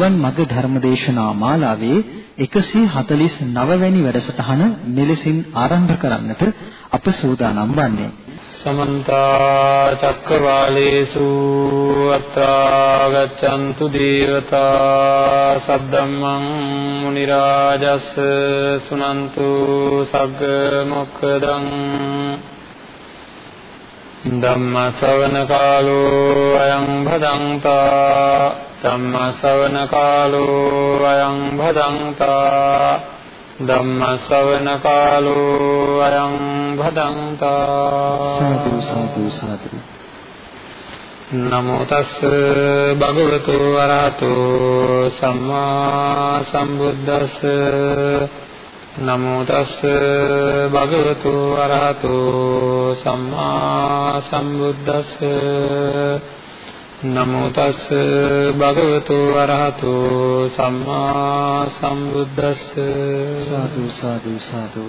නිවන් මඟ ධර්මදේශනා මාලාවේ 149 වැනි වැඩසටහන මෙලෙසින් ආරම්භ කරන්නට අප සූදානම් වන්නේ. සමන්ත චක්කවාලේසු අත්‍රා ගච්ඡන්තු දේවතා සද්දම්මං මුනි රාජස් සුනන්තු සග්ග මොක්ඛදං ධම්ම ශ්‍රවණ කාලෝ අයං භදංතා ධම්ම ශ්‍රවණ කාලෝ අයං භදංතා ධම්ම ශ්‍රවණ කාලෝ අයං භදංතා සාදු සාදු සාදු. නමෝ තස් භගවතු වරහතෝ සම්මා සම්බුද්දස්ස. නමෝ තස් භගවතු අරහතෝ සම්මා සම්බුද්දස්ස නමෝ තස් භගවතු අරහතෝ සම්මා සම්බුද්දස්ස. සාදු සාදු සාදු.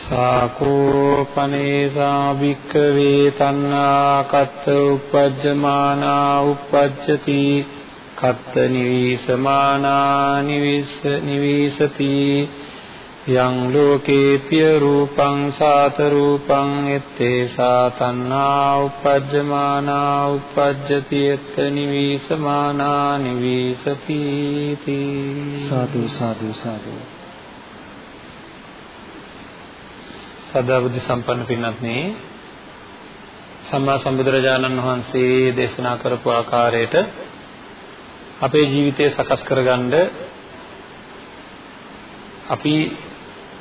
සාකෝ පනේසා භික්ඛවේ තණ්හා කත්ත උපජ්ජමානා උපජ්ජති. කත්ත නිවිසමානා නිවිස නිවිසති යං ලෝකේපිය රූපං සාත රූපං එත්තේ සාතන්නා උපජ්ජමානා උපජ්ජති එත්ත නිවිසමානා නිවිසති සාදු සාදු සාදු. සදා බුද්ධ සම්පන්න පින්වත්නි සම්මා සම්බුදුරජාණන් වහන්සේ දේශනා කරපු ආකාරයට අපේ ජීවිතය සකස් කරගන්න අපි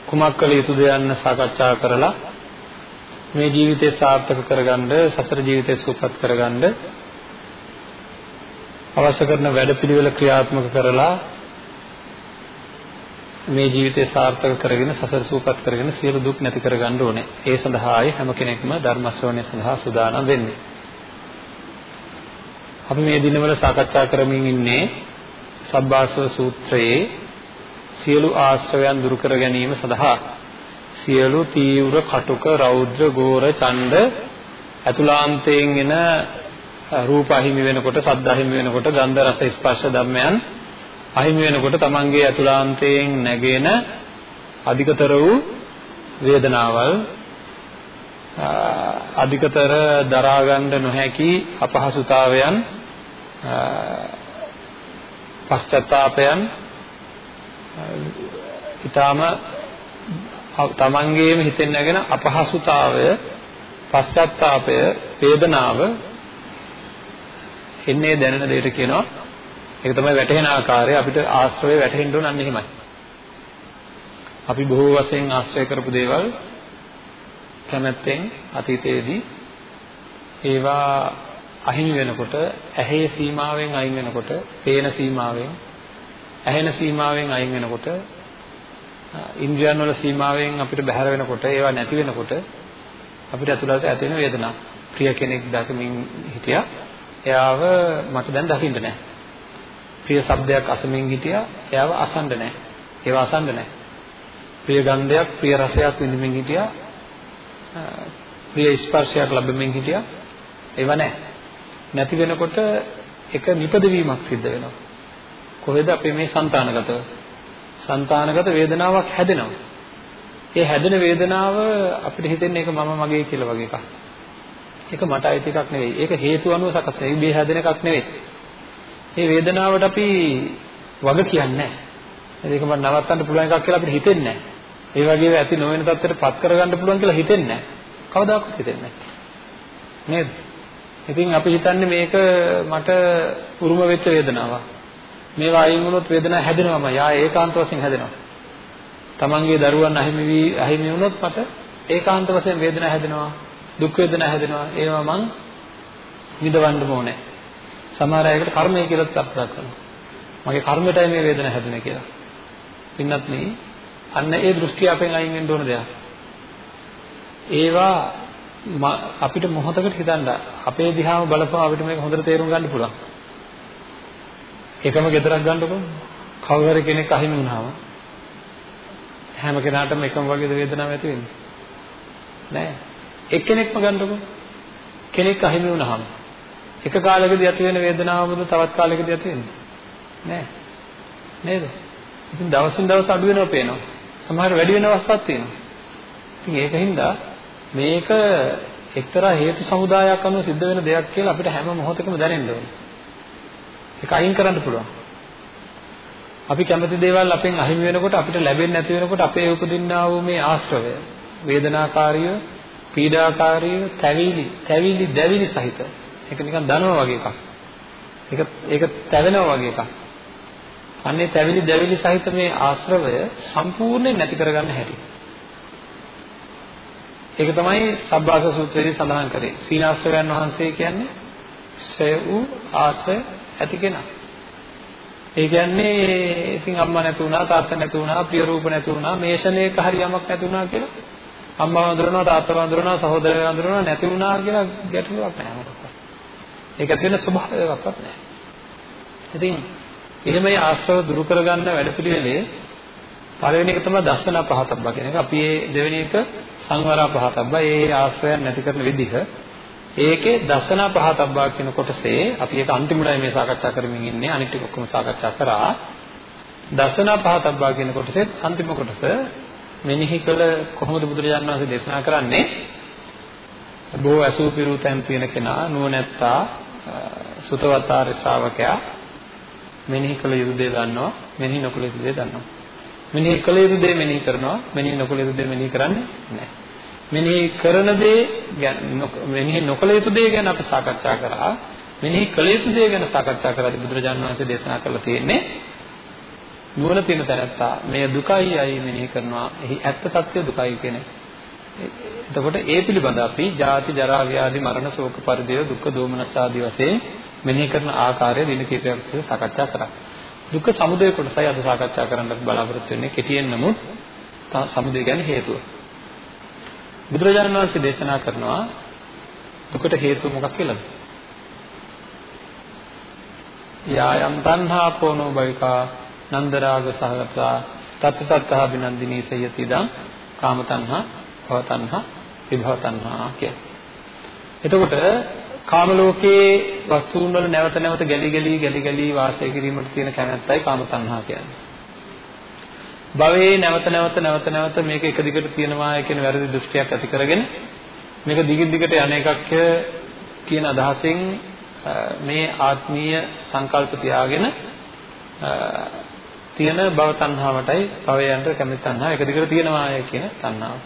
කුමක් කළ යුතුද යන්න සාකච්ඡා කරලා මේ ජීවිතය සාර්ථක කරගන්න සතර ජීවිතය සුවපත් කරගන්න අවශ්‍ය කරන වැඩපිළිවෙල ක්‍රියාත්මක කරලා මේ ජීවිතය සාර්ථක කරගෙන සසර සූපත් කරගෙන සියලු දුක් නැති කරගන්න ඕනේ. ඒ සඳහායි හැම කෙනෙක්ම ධර්ම ශ්‍රවණය සඳහා සූදානම් වෙන්නේ. අපි මේ දිනවල සාකච්ඡා කරමින් ඉන්නේ සබ්බාසව සූත්‍රයේ සියලු ආශ්‍රවයන් දුරු කර ගැනීම සඳහා සියලු තීව්‍ර කටුක රෞද්‍ර ගෝර ඡණ්ඩ අතුලාන්තයෙන් එන රූප අහිමි වෙනකොට සද්ද අහිමි වෙනකොට ගන්ධ රස ස්පර්ශ ධම්මයන් අහිමි වෙනකොට තමන්ගේ අතුලාන්තයෙන් නැගෙන අධිකතර වූ වේදනාවල් අධිකතර දරා ගන්න නොහැකි අපහසුතාවයන් පශ්චාත්තාපයන් ඊටාම තමන්ගේම හිතෙන් නැගෙන අපහසුතාවය පශ්චාත්තාපය වේදනාව එන්නේ දැනෙන දෙයට කියනවා. ඒක තමයි වැටහෙන ආකාරය. අපිට ආශ්‍රය වැටහෙන්න ඕන අන්න එහෙමයි. අපි බොහෝ වශයෙන් ආශ්‍රය කරපු දේවල් කැමැත්තෙන් අතීතයේදී ඒවා අහිමි වෙනකොට ඇහි සීමාවෙන් අයින් වෙනකොට පේන සීමාවෙන් ඇහෙන සීමාවෙන් අයින් වෙනකොට ඉන්ද්‍රියන් වල සීමාවෙන් අපිට බැහැර වෙනකොට ඒවා නැති වෙනකොට අපිට අතුලට ඇති වෙන වේදනා. ප්‍රිය කෙනෙක් දකිමින් හිටියා. එයාව මට දැන් දකින්න නැහැ. ප්‍රිය ශබ්දයක් අසමින් හිටියා. එයාව අසන්න නැහැ. ඒව අසන්න නැහැ. ප්‍රිය ගන්ධයක් ප්‍රිය රසයක් විඳින්මින් හිටියා. ප්‍රිය ස්පර්ශයක් ලැබෙමින් හිටියා. ඒව නැහැ. නැති වෙනකොට එක නිපදවීමක් සිද්ධ වෙනවා. කොහෙද අපේ මේ సంతානගතව? సంతානගත වේදනාවක් හැදෙනවා. ඒ හැදෙන වේදනාව අපිට හිතෙන්නේ ඒක මම මගේ කියලා වගේ එකක්. ඒක මට අයිති එකක් නෙවෙයි. ඒක හේතු අනුව සකස් වෙන. මේ හැදෙන එකක් නෙවෙයි. මේ වේදනාවට අපි වග කියන්නේ නැහැ. ඒක මට නවත්තන්න පුළුවන් එකක් කියලා අපිට හිතෙන්නේ නැහැ. ඒ වගේම ඇති නොවන තත්ත්වයට පත් කරගන්න පුළුවන් කියලා හිතෙන්නේ නැහැ. කවදාකවත් හිතෙන්නේ නැහැ. නේද? ඉතින් අපි හිතන්නේ මේක මට උරුම වෙච්ච වේදනාවක්. මේවා අයින් වුණොත් වේදනාව හැදෙනවම. යා ඒකාන්ත වශයෙන් හැදෙනවා. තමන්ගේ දරුවන් අහිමි වී අහිමි වුණොත් මට ඒකාන්ත වශයෙන් වේදනාව හැදෙනවා. දුක් වේදනාව හැදෙනවා. ඒවා මං විඳවන්න ඕනේ. සමහර අයකට කර්මය කියලා අර්ථයක් කරනවා. මගේ කර්මයටයි මේ වේදනාව හැදුනේ කියලා. පින්නත් නේ අන්න ඒ දෘෂ්ටිය අපෙන් අයින් වෙන්න ඕන දෙයක්. ඒවා අපිට මොහොතකට හිතන්න අපේ දිහාම බලපුවා අපිට මේක හොඳට තේරුම් ගන්න පුළුවන්. එකම ගෙදරක් ගන්නකො කවුරු හරි කෙනෙක් අහිමි වුණාම හැම කෙනාටම එකම වගේ වේදනාවක් ඇති වෙන්නේ නෑ එක්කෙනෙක්ම ගන්නකො කෙනෙක් අහිමි වුණාම එක කාලයකදී ඇති වෙන වේදනාවමද තවත් කාලයකදී ඇති වෙන්නේ? නෑ. නේද? ඉතින් දවසින් දවස අඩු වෙනවා පේනවා. සමහර වැඩි වෙන අවස්ථාවක් තියෙනවා. ඉතින් ඒකින්ද මේක එක්තරා හේතු සමුදායක් අනුව සිද්ධ වෙන දෙයක් කියලා අපිට හැම මොහොතකම දැනෙන්න ඕනේ. ඒක අයින් කරන්න පුළුවන්. අපි කැමති දේවල් අපෙන් අහිමි වෙනකොට අපිට ලැබෙන්නේ නැති වෙනකොට අපේ උපදින්නා වූ මේ ආශ්‍රවය වේදනාකාරීව පීඩාකාරීව තැවිලි තැවිලි දැවිලි සහිත ඒක නිකන් දනවා වගේ එකක්. ඒක ඒක තැවෙනවා වගේ එකක්. අන්නේ තැවිලි දැවිලි සහිත මේ ආශ්‍රවය සම්පූර්ණයෙන් නැති කරගන්න හැටි. ඒක තමයි සබ්බාස සූත්‍රයේදී සඳහන් කරේ. සීනාශ්‍රවයන් වහන්සේ කියන්නේ ශ්‍රය වූ ආශ්‍රය ඇති කෙනා. ඒ කියන්නේ ඉතින් අම්මා නැති වුණා තාත්තා නැති වුණා ප්‍රිය රූප නැති වුණා මේ ෂණයක හරි යමක් නැති වුණා කියලා අම්මා වඳුරනවා තාත්තා වඳුරනවා සහෝදරයෝ වඳුරනවා නැති වුණා කියලා ගැටලුවක් නැහැ මොකක්ද. ඒක ඇති වෙන ස්වභාවයක්වත් නැහැ. ඉතින් එහෙම මේ ආශ්‍රව දුරු කරගන්න වැඩපිළිවෙලේ පළවෙනි එක තමයි දස්සන පහතබ්බ කියන එක. අපි මේ දෙවෙනි එක සංවර පහතබ්බ. ඒ ආශ්‍රයයන් නැති කරන විදිහ. ඒකේ දසන පහතබ්බා කියන කොටසේ අපි ඒක අන්තිමටයි මේ සාකච්ඡා කරමින් ඉන්නේ. අනිත් ටික ඔක්කොම සාකච්ඡා කරා. දසන පහතබ්බා කියන කොටසේ අන්තිම කොටස මෙනෙහි කළ කොහොමද බුදුරජාණන් වහන්සේ දේශනා කරන්නේ? බොහෝ අසූ පිරු තැන් තියෙන කෙනා නුවණැත්තා සුතවත් ආර්ය ශ්‍රාවකයා මෙනෙහි කළ යුතු දේ දන්නවා මෙනෙහි නොකළ යුතු දේ දන්නවා මෙනෙහි කළ යුතු දේ මෙනෙහි කරනවා මෙනෙහි නොකළ යුතු දේ මෙනෙහි කරන්නේ නැහැ මෙනෙහි කරන දේ මෙනෙහි නොකළ යුතු දේ ගැන අපි සාකච්ඡා කරා. මෙනෙහි කළ යුතු දේ ගැන සාකච්ඡා කරද්දී බුදුරජාණන් වහන්සේ දේශනා කළා තියෙන්නේ නුවණ තියෙන තැනත්තා මේ දුකයි අයි මෙනෙහි කරනවා. එහි ඇත්ත తත්වය දුකයි කියන එතකොට ඒ පිළිබඳ අපි ජාති ජරා ව්‍යාධි මරණ ශෝක පරිදේව දුක්ඛ දෝමනස් ආදී වශයෙන් මෙනෙහි කරන ආකාරය දින කිහිපයක් තිස්සේ සාකච්ඡා කරා. දුක්ඛ සමුදය කොටසයි අද සාකච්ඡා කරන්න බලාපොරොත්තු වෙන්නේ. කෙටියෙන් නමුත් සමුදය කියන්නේ හේතුව. බුදුරජාණන් වහන්සේ දේශනා කරනවා දුකට හේතුව මොකක් කියලාද? යායම් තණ්හා පොනෝ බයිකා නන්දරාග සහගතා තත්ත තත්තා බිනන්දිනී සයති දං කාම තණ්හා භව තණ්හා විභව තණ්හා කිය. එතකොට කාම ලෝකයේ වස්තුන් වල නැවත නැවත ගැලි ගැලි ගැලි ගැලි වාසය කිරීමට තියෙන කැමැත්තයි කාම තණ්හා කියන්නේ. භවයේ නැවත නැවත නැවත නැවත මේක එක දිගට තියෙනවා කියන වැරදි දෘෂ්ටියක් ඇති කරගෙන මේක දිගින් දිගට යන එකක් කියන අදහසෙන් මේ ආත්මීය සංකල්ප තියාගෙන තියෙන භව තණ්හාවටයි භවයන්ට කැමති තණ්හාව එක දිගට තියෙනවා කියන තණ්හාව.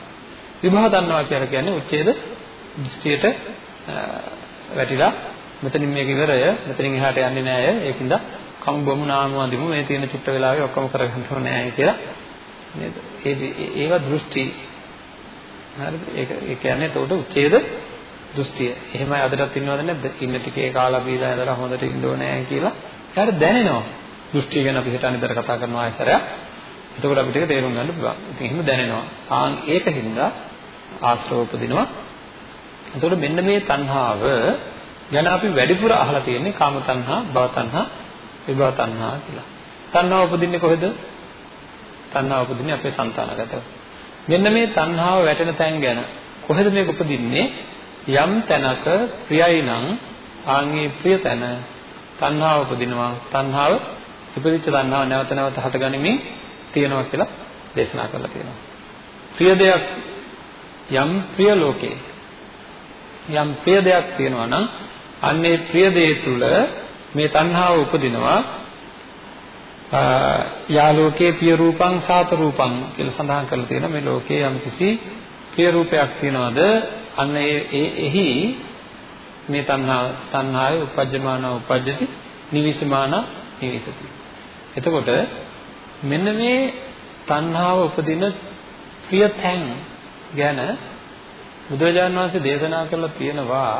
විභව තණ්හාව කියලා කියන්නේ උච්ඡේද දෘෂ්ටියට වැටිලා මෙතනින් මේක ඉවරය මෙතනින් එහාට යන්නේ නෑ අය ඒකින්ද කම් බොමු නාමු අඳිමු මේ තියෙන චුට්ට වෙලාවේ ඔක්කොම කරගන්න ඕනේ නෑ කියලා. නේද? ඒ ඒවා දෘෂ්ටි. හරිද? ඒක ඒ කියන්නේ එතකොට උච්ඡේද දෘෂ්ටිය. එහෙමයි අදටත් ඉන්නවද නැද්ද? ඉන්න ටිකේ කාලා බීලා ඇදලා හොඳට ඉන්න ඕනේ කියලා. එයාට දැනෙනවා. දෘෂ්ටිය ගැන අපි හිතන විතර කතා කරනවා ආයතරයක්. එතකොට අපිට ඒක තේරුම් ගන්න පුළුවන්. ඉතින් එහෙම දැනෙනවා. ආන් ඒකින්ද ආශ්‍රව උපදිනවා. එතකොට මෙන්න මේ තණ්හාව ගැන අපි වැඩිපුර අහලා තියෙන්නේ කාම තණ්හා, භව තණ්හා, විභව තණ්හා කියලා. තණ්හාව උපදින්නේ කොහෙද? තණ්හාව උපදින්නේ අපේ సంతానගතව. මෙන්න මේ තණ්හාව වැටෙන තැන් ගැන කොහෙද මේක උපදින්නේ? යම් තැනක ප්‍රියයි නම් ආන්ගේ ප්‍රිය තැන තණ්හාව උපදිනවා. තණ්හාව ඉපදිච්ච තණ්හාව නැවත නැවත හටගනිමින් තියෙනවා කියලා දේශනා කරලා තියෙනවා. ප්‍රිය දෙයක් යම් ප්‍රිය ලෝකේ යම් ප්‍රිය දෙයක් තියෙනවා නම් අන්නේ ප්‍රිය දේ තුල මේ තණ්හාව උපදිනවා. යා ලෝකේ ප්‍රිය රූපං සාත රූපං කියලා සඳහන් කරලා තියෙනවා. මේ ලෝකේ යම් කිසි ප්‍රිය රූපයක් තියනවාද අන්න ඒ එහි මේ තණ්හා තණ්හාවේ උපජ්ජමාන උපජ්ජති නිවිසමාන නිවිසති. එතකොට මෙන්න මේ තණ්හාව උපදින ප්‍රිය තැන් ගැන බුදුරජාණන් වහන්සේ දේශනා කරලා තියෙනවා.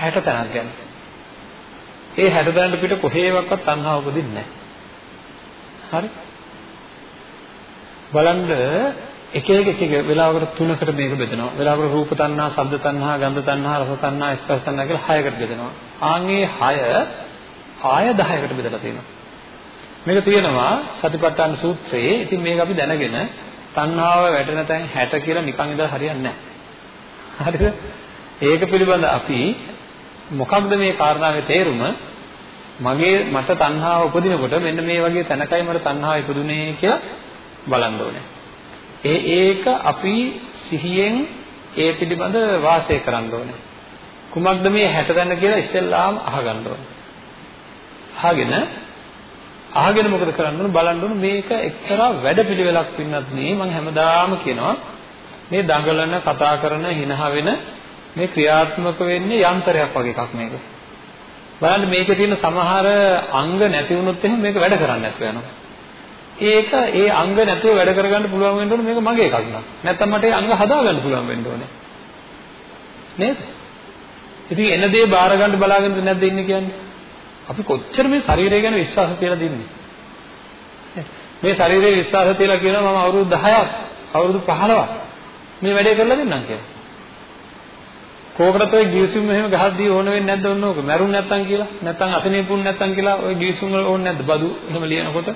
60 තැනක් ගැන. ඒ 60 තැනට පිට කොහේවත් තණ්හාව උපදින්නේ නැහැ. හරි? බලන්න එක එක එක එක වෙලාවකට තුනකට මේක බෙදෙනවා. වෙලාවකට රූප තණ්හා, ශබ්ද තණ්හා, ගන්ධ තණ්හා, රස තණ්හා, ස්පර්ශ තණ්හා කියලා හයකට බෙදෙනවා. ආන්ගේ හය ආය 10කට බෙදලා තියෙනවා. මේක තියෙනවා සතිපට්ඨාන සූත්‍රයේ. ඉතින් මේක අපි දැනගෙන තණ්හාව වැටෙන තැන් 60 කියලා නිකන් ඉඳලා හරියන්නේ නැහැ. හරිද? ඒක පිළිබඳ අපි මොකක්ද මේ කාරණාවේ තේරුම? මගේ මට තණ්හාව උපදිනකොට මෙන්න මේ වගේ තැනකයි මට තණ්හාව ඉපදුනේ කියලා බලන්න ඕනේ. ඒ ඒක අපි සිහියෙන් ඒ පිළිබඳ වාසය කරන්න ඕනේ. කුමක්ද මේ 60 තැන කියලා ඉස්සෙල්ලාම අහගන්න ඕනේ. අහගෙන අහගෙන මොකද කරන්න ඕන බලන්න ඕන මේක එක්තරා වැඩපිළිවෙලක් පින්නත් නේ මම හැමදාම කියනවා මේ දඟලන කතා කරන හිනහ වෙන මේ ක්‍රියාත්මක වෙන්නේ යන්ත්‍රයක් වගේ එකක් මේක. බලන්න මේකේ තියෙන සමහර අංග නැති වුණොත් එහෙනම් මේක වැඩ කරන්නේ නැතුව යනවා. ඒක ඒ අංග නැතුව වැඩ කරගන්න පුළුවන් වෙන්න ඕනේ මේක මගේ එකක් නක්. නැත්තම් මට ඒ අංග හදාගන්න පුළුවන් වෙන්න ඕනේ. නේද? ඉතින් එන දේ බාර ගන්න බලාගෙනද නැද්ද ඉන්නේ කියන්නේ? අපි කොච්චර මේ ශරීරය ගැන විශ්වාස තියලා දින්නේ? මේ ශරීරයේ විශ්වාස තියලා කියනවා මම අවුරුදු 10ක් අවුරුදු 15ක් මේ වැඩේ කරලා දෙන්නම් කියලා. කෝකටත් ඔය ගිවිසුම් මෙහෙම ගහද්දී ඕන වෙන්නේ නැද්ද ඔන්න ඕක? මැරුන් නැත්තම් කියලා. නැත්තම් අසනීපුන් නැත්තම් කියලා ඔය ගිවිසුම් වල ඕනේ නැද්ද? බදු එහෙම ලියනකොට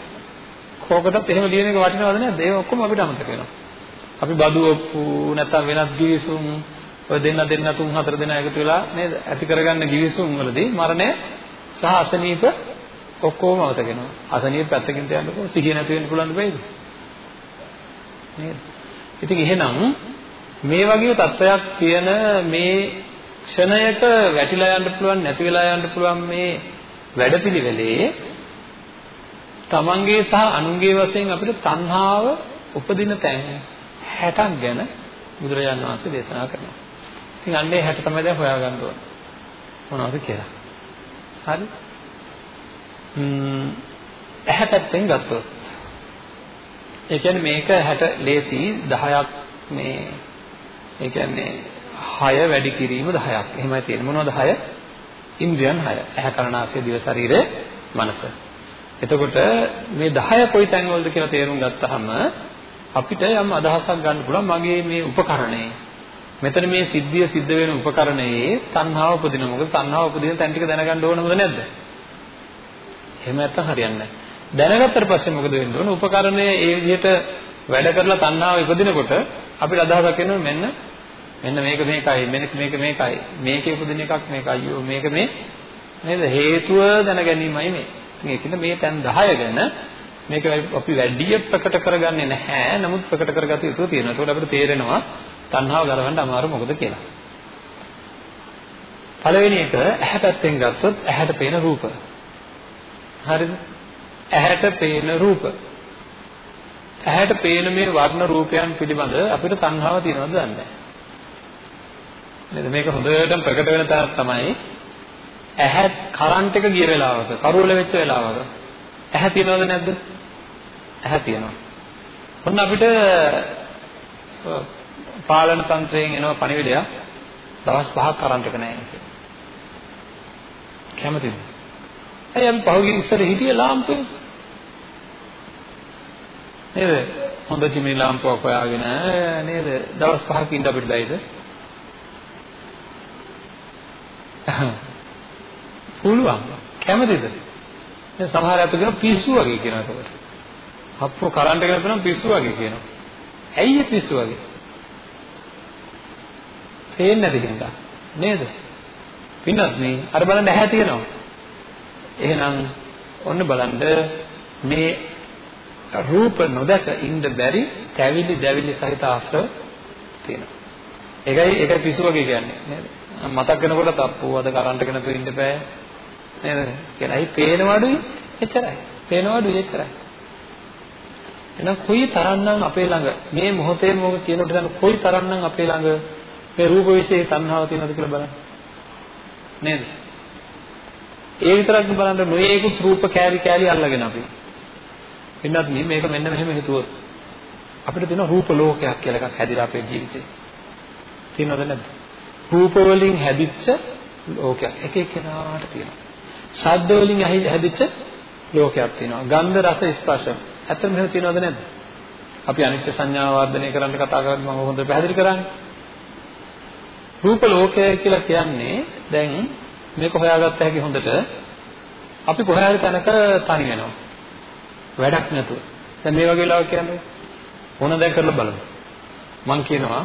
කෝකටත් එහෙම ලියන එක වටිනවද නැද්ද? ඒක ඔක්කොම අපිට අමතක වෙනවා. අපි බදු ඔප්පු නැත්තම් වෙනත් ගිවිසුම් ඔය දෙන්න දෙන්න තුන් හතර දෙනා එකතු වෙලා නේද? ඇති කරගන්න ගිවිසුම් වලදී මරණය සහ අසනීප ඔක්කොම අමතක වෙනවා. අසනීප පැත්තකින් තියන්නකෝ සිහිය නැති වෙන්න පුළුවන් දෙයිද? නේද? ඉතින් එහෙනම් මේ වගේ තත්වයක් තියෙන මේ ක්ෂණයක වැටිලා යන්න පුළුවන් නැති වෙලා යන්න පුළුවන් මේ වැඩපිළිවෙලේ තමන්ගේ සහ අනුන්ගේ වශයෙන් අපිට තණ්හාව උපදින තැන් 60ක් ගැන බුදුරජාණන් වහන්සේ දේශනා කරනවා. ඉතින් අන්නේ 60 තමයි දැන් හොයාගන්න ඕන. මොනවද කියලා. හරි? ම්ම් 60 පැත්තෙන් ගත්තොත් ඒ කියන්නේ මේක 60 ලේසි 10ක් මේ ඒ කියන්නේ 6 වැඩි කිරීම 10ක්. එහෙමයි තියෙන්නේ. මොනවද 6? ඉන්ද්‍රියන් 6. ඇහැ කරනාසය දිව ශරීරය මනස. එතකොට මේ 10 කොයි තැන් වලද කියලා තේරුම් ගත්තාම අපිට යම් අදහසක් ගන්න පුළුවන් මගේ මේ උපකරණේ මෙතන මේ සිද්ධිය සිද්ධ වෙන උපකරණයේ තණ්හාව උපදින මොකද තණ්හාව උපදින තැන් ටික දැනගන්න ඕනමද නැද්ද? එහෙම නැත්තම් හරියන්නේ නැහැ. දැනගත්තට පස්සේ මොකද වෙන්න ඕන? උපකරණය ඒ විදිහට වැඩ කරලා තණ්හාව ඉපදිනකොට අපිට අදහසක් එනවා මෙන්න මෙන්න මේක මේකයි මෙන්න මේක මේකයි මේකේ උපදින එකක් මේක අයියෝ මේක මේ නේද හේතුව දැන ගැනීමයි මේ. ඉතින් ඒකින්ද මේ තැන් 10 ගැන මේක අපි වැඩි ප්‍රකට කරගන්නේ නැහැ. නමුත් ප්‍රකට කරගත යුතු තියෙනවා. ඒකට අපිට තේරෙනවා තණ්හාව ගලවන්න අමාරු මොකද කියලා. පළවෙනි එක ඇහැ පැත්තෙන් ගත්තොත් ඇහැට පේන රූප. හරිද? ඇහැට පේන රූප. ඇහැට පේන මේ වර්ණ රූපයන් පිළිබඳ අපිට තණ්හාව තියෙනවද දන්නේ නැහැ. නේද? මේක හොඳටම ප්‍රකට වෙන තරක් තමයි ඇහැ කරන්ට් එක ගිය වෙලාවක, කරුවල වෙච්ච වෙලාවක ඇහැ තියෙනවද නැද්ද? ඇහැ තියෙනවා. ඔන්න අපිට පාලන තන්ත්‍රයෙන් එනවා පණිවිඩයක් දවස් 5ක් කරන්ට් එක නැහැ කියලා. කැමතිද? ඇයි අපි පහුගිය ඉස්සර හිටියේ ලාම්පුවේ? නේද? හොඳ චිමිනි ලාම්පුවක් හොයාගෙන නේද? දවස් 5ක් ඉඳ අපිට බැයිද? පුළුවන්. කැමතිද? දැන් සමහර අය කියන පිස්සු වගේ කියනවා ඒකට. අප්පෝ කරන්ට් එක නැත්නම් පිස්සු වගේ කියනවා. ඇයි පිස්සු වගේ? පේන්නේ නැති හින්දා නේද? පින්නත් මේ අර බලන්න ඇහැ තියෙනවා. එහෙනම් ඔන්න බලන්න මේ රූප නොදක ඉන්න බැරි තැවිලි දැවිලි සහිත ආශ්‍රව තියෙනවා. ඒකයි ඒක පිසු වගේ කියන්නේ නේද? මතක් වෙනකොට තප්පුව අද කරන්ට් එක නැතුව ඉන්න බෑ නේද? කියලායි පේනවඩුයි එච්චරයි. පේනවඩුයි එච්චරයි. එහෙනම් කොයි තරම්නම් අපේ ළඟ මේ මොහොතේ මොකද කියනකොට දැන් කොයි තරම්නම් අපේ ළඟ මේ රූප විශ්ේ තණ්හාව තියෙනවද කියලා බලන්න. නේද? ඒ විතරක් බලන්න නොයේකුත් රූප කෑලි කෑලි අල්ලගෙන අපි. එන්නත් මේක මෙන්න මෙහෙම හිතුවොත් අපිට තියෙන රූප ලෝකයක් කියලා එකක් හැදිලා අපේ ජීවිතේ. තියෙනවද නැද්ද? රූප වලින් හැදිච්ච ලෝකයක් එක එක්කෙනාට තියෙනවා. ශබ්ද වලින් හැදිච්ච ලෝකයක් තියෙනවා. ගන්ධ රස ස්පර්ශ. ඇත්තටම මෙහෙම තියෙනවද නැද්ද? අපි අනිත්‍ය සංඥාව වර්ධනය කරන්න කතා කරද්දී මම හොඳට පැහැදිලි කරන්නේ. රූප ලෝකය කියලා කියන්නේ දැන් මේක හොයාගත්ත හැකි හොඳට අපි කොහේ හරි තැනක තනි වෙනවා. වැඩක් නැතුව. දැන් මේ වගේ ලාවක් කියන්නේ ඕන දැන් කරලා බලමු. මම කියනවා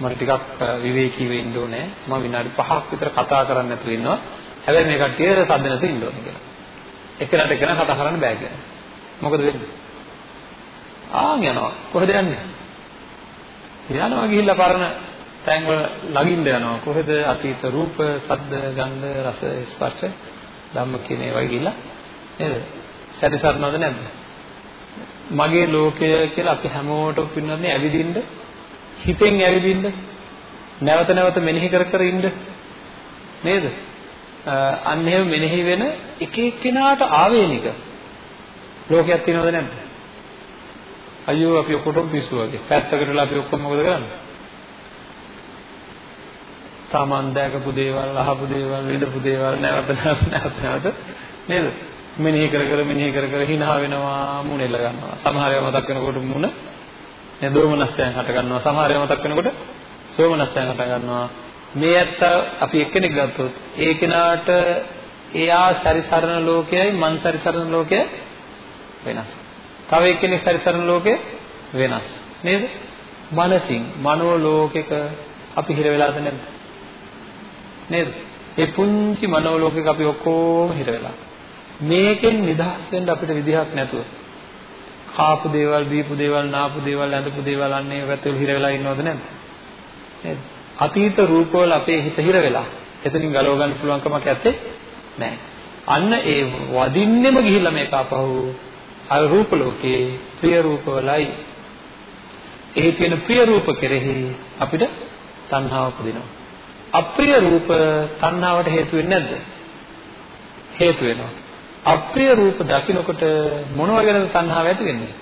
මට ටිකක් විවේකීව ඉන්න ඕනේ. මම විනාඩි 5ක් විතර කතා කරන්න නැතුව ඉන්නවා. හැබැයි මේ කට්ටිය සද්ද නැතුව ඉන්න ඕනේ කියලා. එකනට එකන කතා කරන්න බෑ කියලා. මොකද වෙන්නේ? ආන් යනවා. කොහෙද යන්නේ? යනවා ගිහිල්ලා පරණ තැන්වල ළඟින්ද යනවා. කොහෙද අතීත රූප, ශබ්ද, ගන්ධ, රස, ස්පර්ශ ධම්ම කියන ඒවා ගිහිල්ලා නේද? සැරිසරනවද නැද්ද? මගේ ලෝකය කියලා අපි හැමෝටම පින්නන්නේ ඇවිදින්න හිතෙන් ඇවිදින්න නැවත නැවත මෙනෙහි කර කර ඉන්න නේද? අන්න එහෙම මෙනෙහි වෙන එක එක්කිනාට ආවේනික ලෝකයක් තියෙනවද නැද්ද? අයියෝ අපි ඔක්කොටම පිස්සු වගේ. පැත්තකටලා අපි ඔක්කොම මොකද කරන්නේ? Taman දැකපු දේවල්, අහපු දේවල්, විඳපු දේවල් නැවත නැවත නැවත නේද? මෙනෙහි කර කර මෙනෙහි කර කර hina වෙනවා, මුණෙල්ල ගන්නවා. සමහර ඒවා මතක් වෙනකොට මුණ නේ දෝමනස්යන් හට ගන්නවා. සමහර ඒවා මතක් වෙනකොට සෝමනස්යන් හට ගන්නවා. මේ ඇත්ත අපි එක්කෙනෙක් ගත්තොත් ඒ කෙනාට එයා සරිසරන ලෝකයයි මන් සරිසරන ලෝකය වෙනස්. තව එක්කෙනෙක් සරිසරන ලෝකය වෙනස්. නේද? මනසින් මනෝ ලෝකෙක අපි හිර වෙලාද නැද්ද? නේද? ඒ පුංචි මනෝලෝකයක අපි ඔක්කොම හිර වෙලා. මේකෙන් නිදහස් වෙන්න අපිට විදිහක් නැතුව. කාපු දේවල්, බීපු දේවල්, නාපු දේවල්, ඇඳපු දේවල් අන්නේ වැතවල හිර වෙලා ඉන්නවද නැද්ද? නේද? අතීත රූපවල අපේ හිත හිර වෙලා. එතනින් ගලව ගන්න පුළුවන් කමක් නැත්තේ නැහැ. අන්න ඒ වදින්නෙම ගිහිල්ලා මේක අපහු අර රූප ලෝකේ ප්‍රිය රූපවලයි. එහි තියෙන ප්‍රිය රූප කෙරෙහි අපිට තණ්හාව උපදිනවා. අප්‍රිය රූප තණ්හාවට හේතු වෙන්නේ නැද්ද? හේතු වෙනවා. අප්‍රිය රූප දකිනකොට මොනව ගැනද තණ්හාව ඇති වෙන්නේ?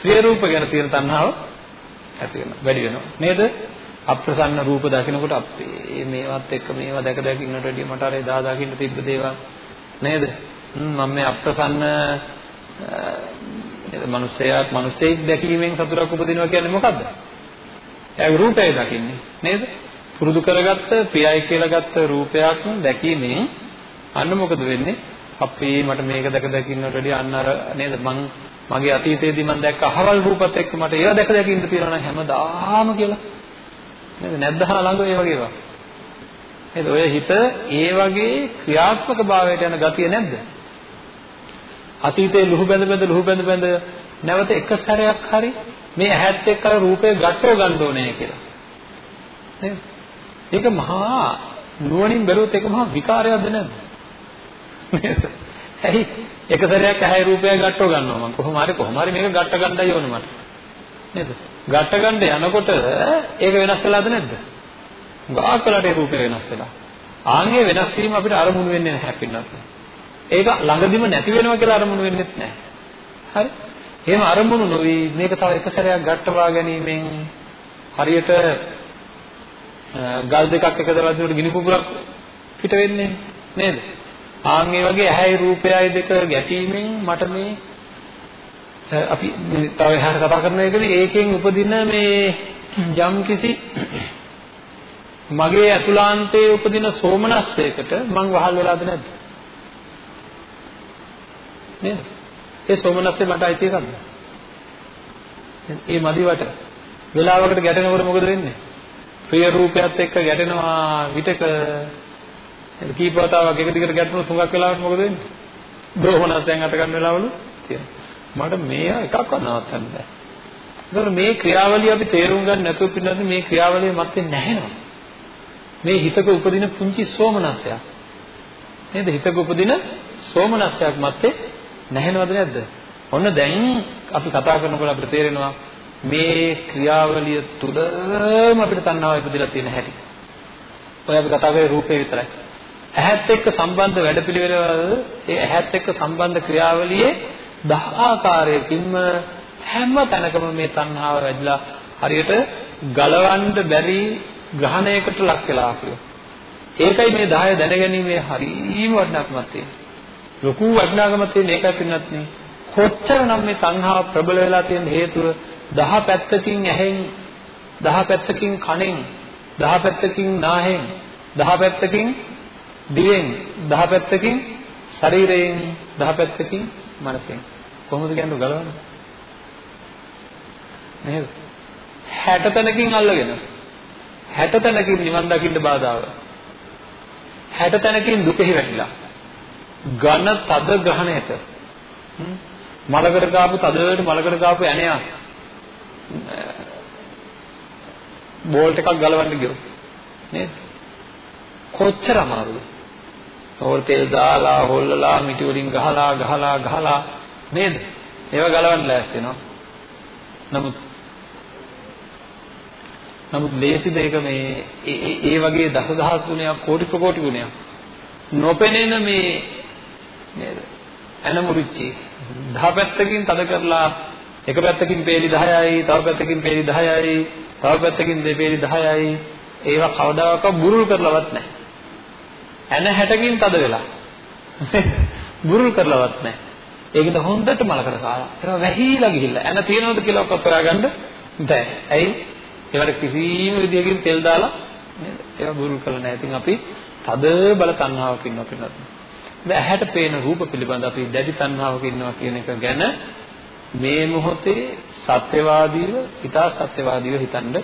ප්‍රිය රූප ගැන තියෙන තණ්හාව ඇති වෙනවා. වැඩි වෙනවා. නේද? අප්‍රසන්න රූප දකිනකොට අපේ මේවත් එක්ක මේවා දැක දැක ඉන්නට වැඩිය මට අර එදා දකින්න තිබ්බ දේවල් නේද? මම මේ අප්‍රසන්න නේද? මිනිස්සයාක් මිනිස්සෙක් දැකීමෙන් සතුටක් උපදිනවා කියන්නේ මොකද්ද? එයාගේ රූපය දකින්නේ නේද? පුරුදු කරගත්ත ප්‍රියයි කියලා ගත්ත රූපයක් දැකීමෙන් අන්න මොකද වෙන්නේ? අපේ මට මේක දැක දැක ඉන්නට වැඩිය අන්න අර නේද මං මගේ අතීතයේදී මම දැක්ක අහවල් රූපත් එක්ක මට ඒවා දැක දැක ඉන්න තියෙනවා නම් හැමදාම කියලා. නේද? නැද්දහන ළඟ ඒ වගේ ඒවා. නේද? ඔය හිත ඒ වගේ ක්‍රියාත්මක භාවයට යන ගතිය නැද්ද? අතීතයේ ලුහු බැඳ බැඳ ලුහු බැඳ බැඳ නැවත එක සැරයක් හරි මේ ඇහත් එක්ක අර රූපය ගැටව ගන්න ඕනේ කියලා. නේද? ඒක මහා නුවණින් බැලුවොත් ඒක මහා විකාරයක්ද නැද්ද? ඇයි එක සැරයක් ඇහැ රූපය ගැටව ගන්නවා මම කොහොම හරි කොහොම හරි මේක ගැට ගන්නයි ඕනේ මට. නේද? ගැට ගන්න යනකොට ඒක වෙනස් වෙලාද නැද්ද? ගාකලට ඒ රූපය වෙනස් වෙලා. ආන්ගේ වෙනස් වීම අපිට අරමුණු වෙන්නේ නැහැ පින්නත්. ඒක ළඟදිම නැති වෙනවා කියලා අරමුණු වෙන්නේත් නැහැ. හරි? එහෙම අරමුණු නොවි මේක තව එක සැරයක් ගැටවා ගැනීමෙන් හරියට ගල් දෙකක් එක දරද්දිවට ගිනි කුපුරක් පිට වෙන්නේ නේද? ආන් ඒ වගේ ඇහැයි රූපයයි දෙක ගැටීමෙන් මට මේ අපි තව එහාට කතා කරන එකදී ඒකෙන් උපදින මේ යම් කිසි මගේ අතුලාන්තයේ උපදින සෝමනස්සයකට මං වහල් වෙලාද නැද්ද? නේද? ඒ සෝමනස්සේ මට අයිති එකක්ද? ඒ මදිවට වෙලාවකට ගැටෙනකොට මොකද වෙන්නේ? ප්‍රිය රූපයත් එක්ක ගැටෙනවා විතක කීප වතාවක් එක දිගට ගැටුණොත් හුඟක් වෙලාවට මොකද වෙන්නේ? දෝමනස්යෙන් අත ගන්න වෙලාවලු තියෙනවා. මට මේවා එකක්වත් නවත්තන්න බෑ. ඒතකොට මේ ක්‍රියාවලිය අපි තේරුම් ගන්න නැතුව පින්නත් මේ ක්‍රියාවලිය මැත්තේ නැහෙනවා. මේ හිතක උපදින පුංචි සෝමනස්යක්. නේද? හිතක උපදින සෝමනස්යක් මැත්තේ නැහෙනවද නැද්ද? ඔන්න දැන් අපි කතා කරනකොට අපිට තේරෙනවා මේ ක්‍රියාවලිය තුලම අපිට තණ්හාව ඉපදලා තියෙන හැටි. ඔය අපි කතා කරේ රූපේ විතරයි. ඇහත් එක්ක සම්බන්ධ වැඩපිළිවෙල ඒ ඇහත් එක්ක සම්බන්ධ ක්‍රියාවලියේ දහ ආකාරයකින්ම හැම තැනකම මේ තණ්හාව වැඩිලා හරියට ගලවන්න බැරි ග්‍රහණයකට ලක් වෙලා අපිව. ඒකයි මේ 10 දැනගැනීමේ හරීම වටිනාකමක් තියෙන්නේ. ලොකු වටිනාකමක් තියෙන එකයි පින්නත් නේ. කොච්චරනම් මේ තණ්හාව ප්‍රබල වෙලා තියෙන හේතුව දහ පැත්තකින් ඇහෙන් දහ පැත්තකින් කනෙන් දහ පැත්තකින් නාහෙන් දහ පැත්තකින් දිවෙන් දහ පැත්තකින් ශරීරයෙන් දහ පැත්තකින් මනසෙන්. කොහොමද කියන්නේ ගලවන්නේ? නේද? 60 තැනකින් අල්ලගෙන 60 තැනකින් නිවන් දකින්න බාධාව. 60 තැනකින් දුකෙහි වැටිලා. ඝන තද ග්‍රහණයක මලකට කාපු තදට මලකට කාපු ඇණයක්. බෝල්ට් එකක් ගලවන්න ගියොත්. නේද? කොච්චර අමාරුද? ඕල් තෙල් දාලා හොල්ලලා මිටි වලින් ගහලා ගහලා ගහලා නේද? ඒව ගලවන්න ලෑස්ති වෙනවා. නමුත් නමුත් ලේසිද ඒක මේ ඒ වගේ දසදහස් ගුණයක් කෝටි ප්‍රකෝටි ගුණයක් නොපෙනෙන මේ නේද? එනමුරිච්චි දහ පැත්තකින් තද කරලා එක පැත්තකින් peeli 10යි තව පැත්තකින් peeli 10යි තව පැත්තකින් දෙපෙලි 10යි ඒවා කවදාකවත් බුරුල් කරලවත් නැහැ. ඇන 60කින් තද වෙලා. බුරුල් කරලවත් නැහැ. ඒකද හොඳට මලකට කාලා. ඒවා වැහිලා ගිහිල්ලා. ඇන තියනවද කියලා ඔක්කොත් හොයාගන්න බෑ. ඇයි? ඒවට කිසිම විදියකින් තෙල් දාලා නේද? ඒවා බුරුල් කරලා නැහැ. ඉතින් අපි තද බල තණ්හාවක ඉන්නවා පින්නත්. දැන් ඇහැට පේන රූප පිළිබඳ අපි දැඩි තණ්හාවක ඉන්නවා කියන එක ගැන මේ මොහොතේ සත්‍යවාදීව හිතා සත්‍යවාදීව හිතනද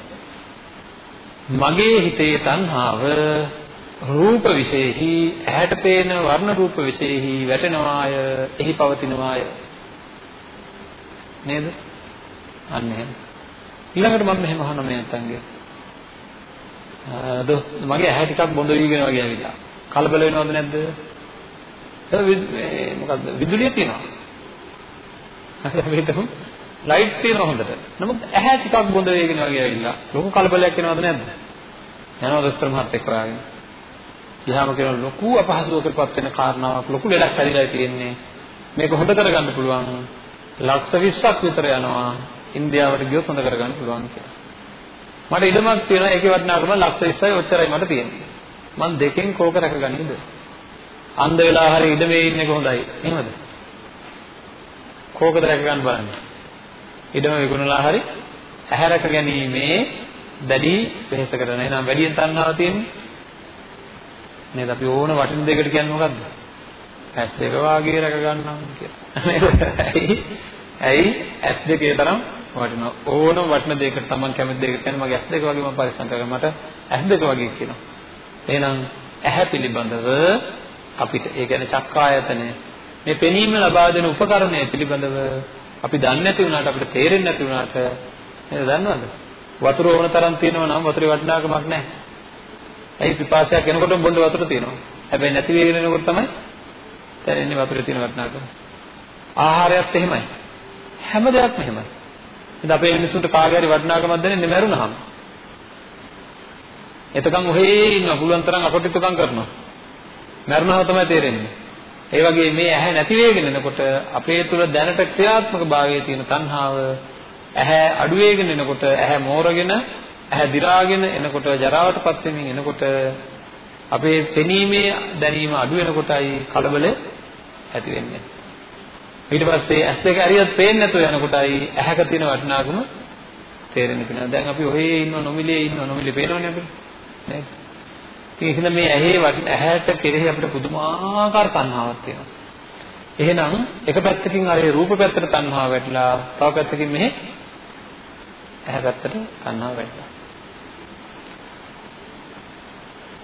මගේ හිතේ තණ්හාව රූප විශේෂෙහි ඇහැට පේන වර්ණ රූප විශේෂෙහි වැටෙනවාය එහි පවතිනවාය. නේද? අන්න එහෙම. ඊළඟට මම මෙහෙම අහනවා මේ නැත්තන්ගේ දොස් මගේ ඇහැ ටිකක් බොඳ වීගෙන වගේ ඇවිල්ලා කලබල වෙනවද නැද්ද? ඒ මොකද්ද? විදුලිය තියෙනවා. හරි අපි හිතමු ලයිට් තියෙනවා හොඳට. නමුත් ඇහැ ටිකක් බොඳ වේගෙන වගේ ඇවිල්ලා ලොකු කලබලයක් එනවද නැද්ද? යනවා දොස්තර මහත්තයෙක් හොයාගෙන. ගියාම කියන ලොකු අපහසුවකටපත් වෙන කාරණාවක් ලොකු ලෙඩක් හැදිලා තියෙන්නේ. මේක හොඳ කරගන්න පුළුවන්. ලක්ෂ 20ක් විතර යනවා. ඉන්දියාවට ගියොත් හොඳ කරගන්න පුළුවන් කියලා. මට ඉඩමක් තියෙනවා ඒකේ වටිනාකම ලක්ෂ 20යි ඔච්චරයි මට තියෙන්නේ. මං දෙකෙන් කෝක රැකගන්නේද? අන්ධ වෙලා හරි ඉඩමේ ඉන්නේ කොහොඳයි. එහෙමද? කෝකද රැක ගන්න බලන්න. ඉඩම විකුණලා හරි ඇහැ රැක ගැනීමේ දැඩි වෙහෙස කරන. එහෙනම් වැඩියෙන් තණ්හාව තියෙන්නේ නේද? අපි ඕන වටින දෙයකට කියන්නේ මොකද්ද? ඇස් දෙක වාගේ රැක ගන්නවා කියලා. ඇයි? ඇයි ඇස් දෙකේ තරම් වටිනවා. ඕන වටින දෙයකට Taman කැමති දෙයකට කියන්නේ මගේ ඇස් දෙක වගේ මම පරිස්සම් කරගන්න මට ඇස් දෙක වගේ කියනවා. එහෙනම් ඇහැ පිළිබඳව අපිට ඒ කියන්නේ චක්කායතනය මේ පෙනීම ලබා දෙන උපකරණය පිළිබඳව අපි දන්නේ නැති වුණාට අපිට තේරෙන්නේ නැති වුණාට නේද දන්නවද? වතුර ඕන තරම් තියෙනවා නම් වතුරේ වටිනාකමක් නැහැ. ඇයි පිපාසයක් එනකොටම බොන්න වතුර තියෙනවා. හැබැයි නැති වෙගෙන එනකොට තමයි දැනෙන්නේ වතුරේ තියෙන වටිනාකම. ආහාරයත් එහෙමයි. හැම දෙයක්ම එහෙමයි. ඉතින් අපේ මිනිස්සුන්ට කාගේ හරි වටිනාකමක් දැනෙන්නේ මැරුණාම. එතකන් ඔහේ ඉන්න පුළුවන් තරම් අකොටිතුකම් කරනවා. මැරුණාම තමයි තේරෙන්නේ. ඒ වගේ මේ ඇහැ නැති වෙගෙන එනකොට අපේ තුල දැනට ක්‍රියාත්මක භාවයේ තියෙන තණ්හාව ඇහැ අඩු වෙගෙන එනකොට ඇහැ මෝරගෙන ඇහැ දි รา ගෙන එනකොට ජරාවටපත් වෙමින් එනකොට අපේ පෙනීමේ දැනීම අඩු වෙනකොටයි කලබල ඇති වෙන්නේ. ඊට පස්සේ ඇස් දෙක හරියට පේන්නේ නැතුව යනකොටයි ඇහැක තියෙන වටිනාකම තේරෙන්නේ කියලා. දැන් අපි ඔහේ ඉන්න නොමිලේ ඉන්න නොමිලේ පේනවනේ අපිට. නේද? ඒක හින්දා මේ ඇහි වටින ඇහැට කෙරෙහි අපිට පුදුමාකාර තණ්හාවක් තියෙනවා. එහෙනම් එක පැත්තකින් අර රූප පැත්තට තණ්හාව වැටිලා තව පැත්තකින් මෙහි ඇහැ පැත්තට තණ්හාව වැටිලා.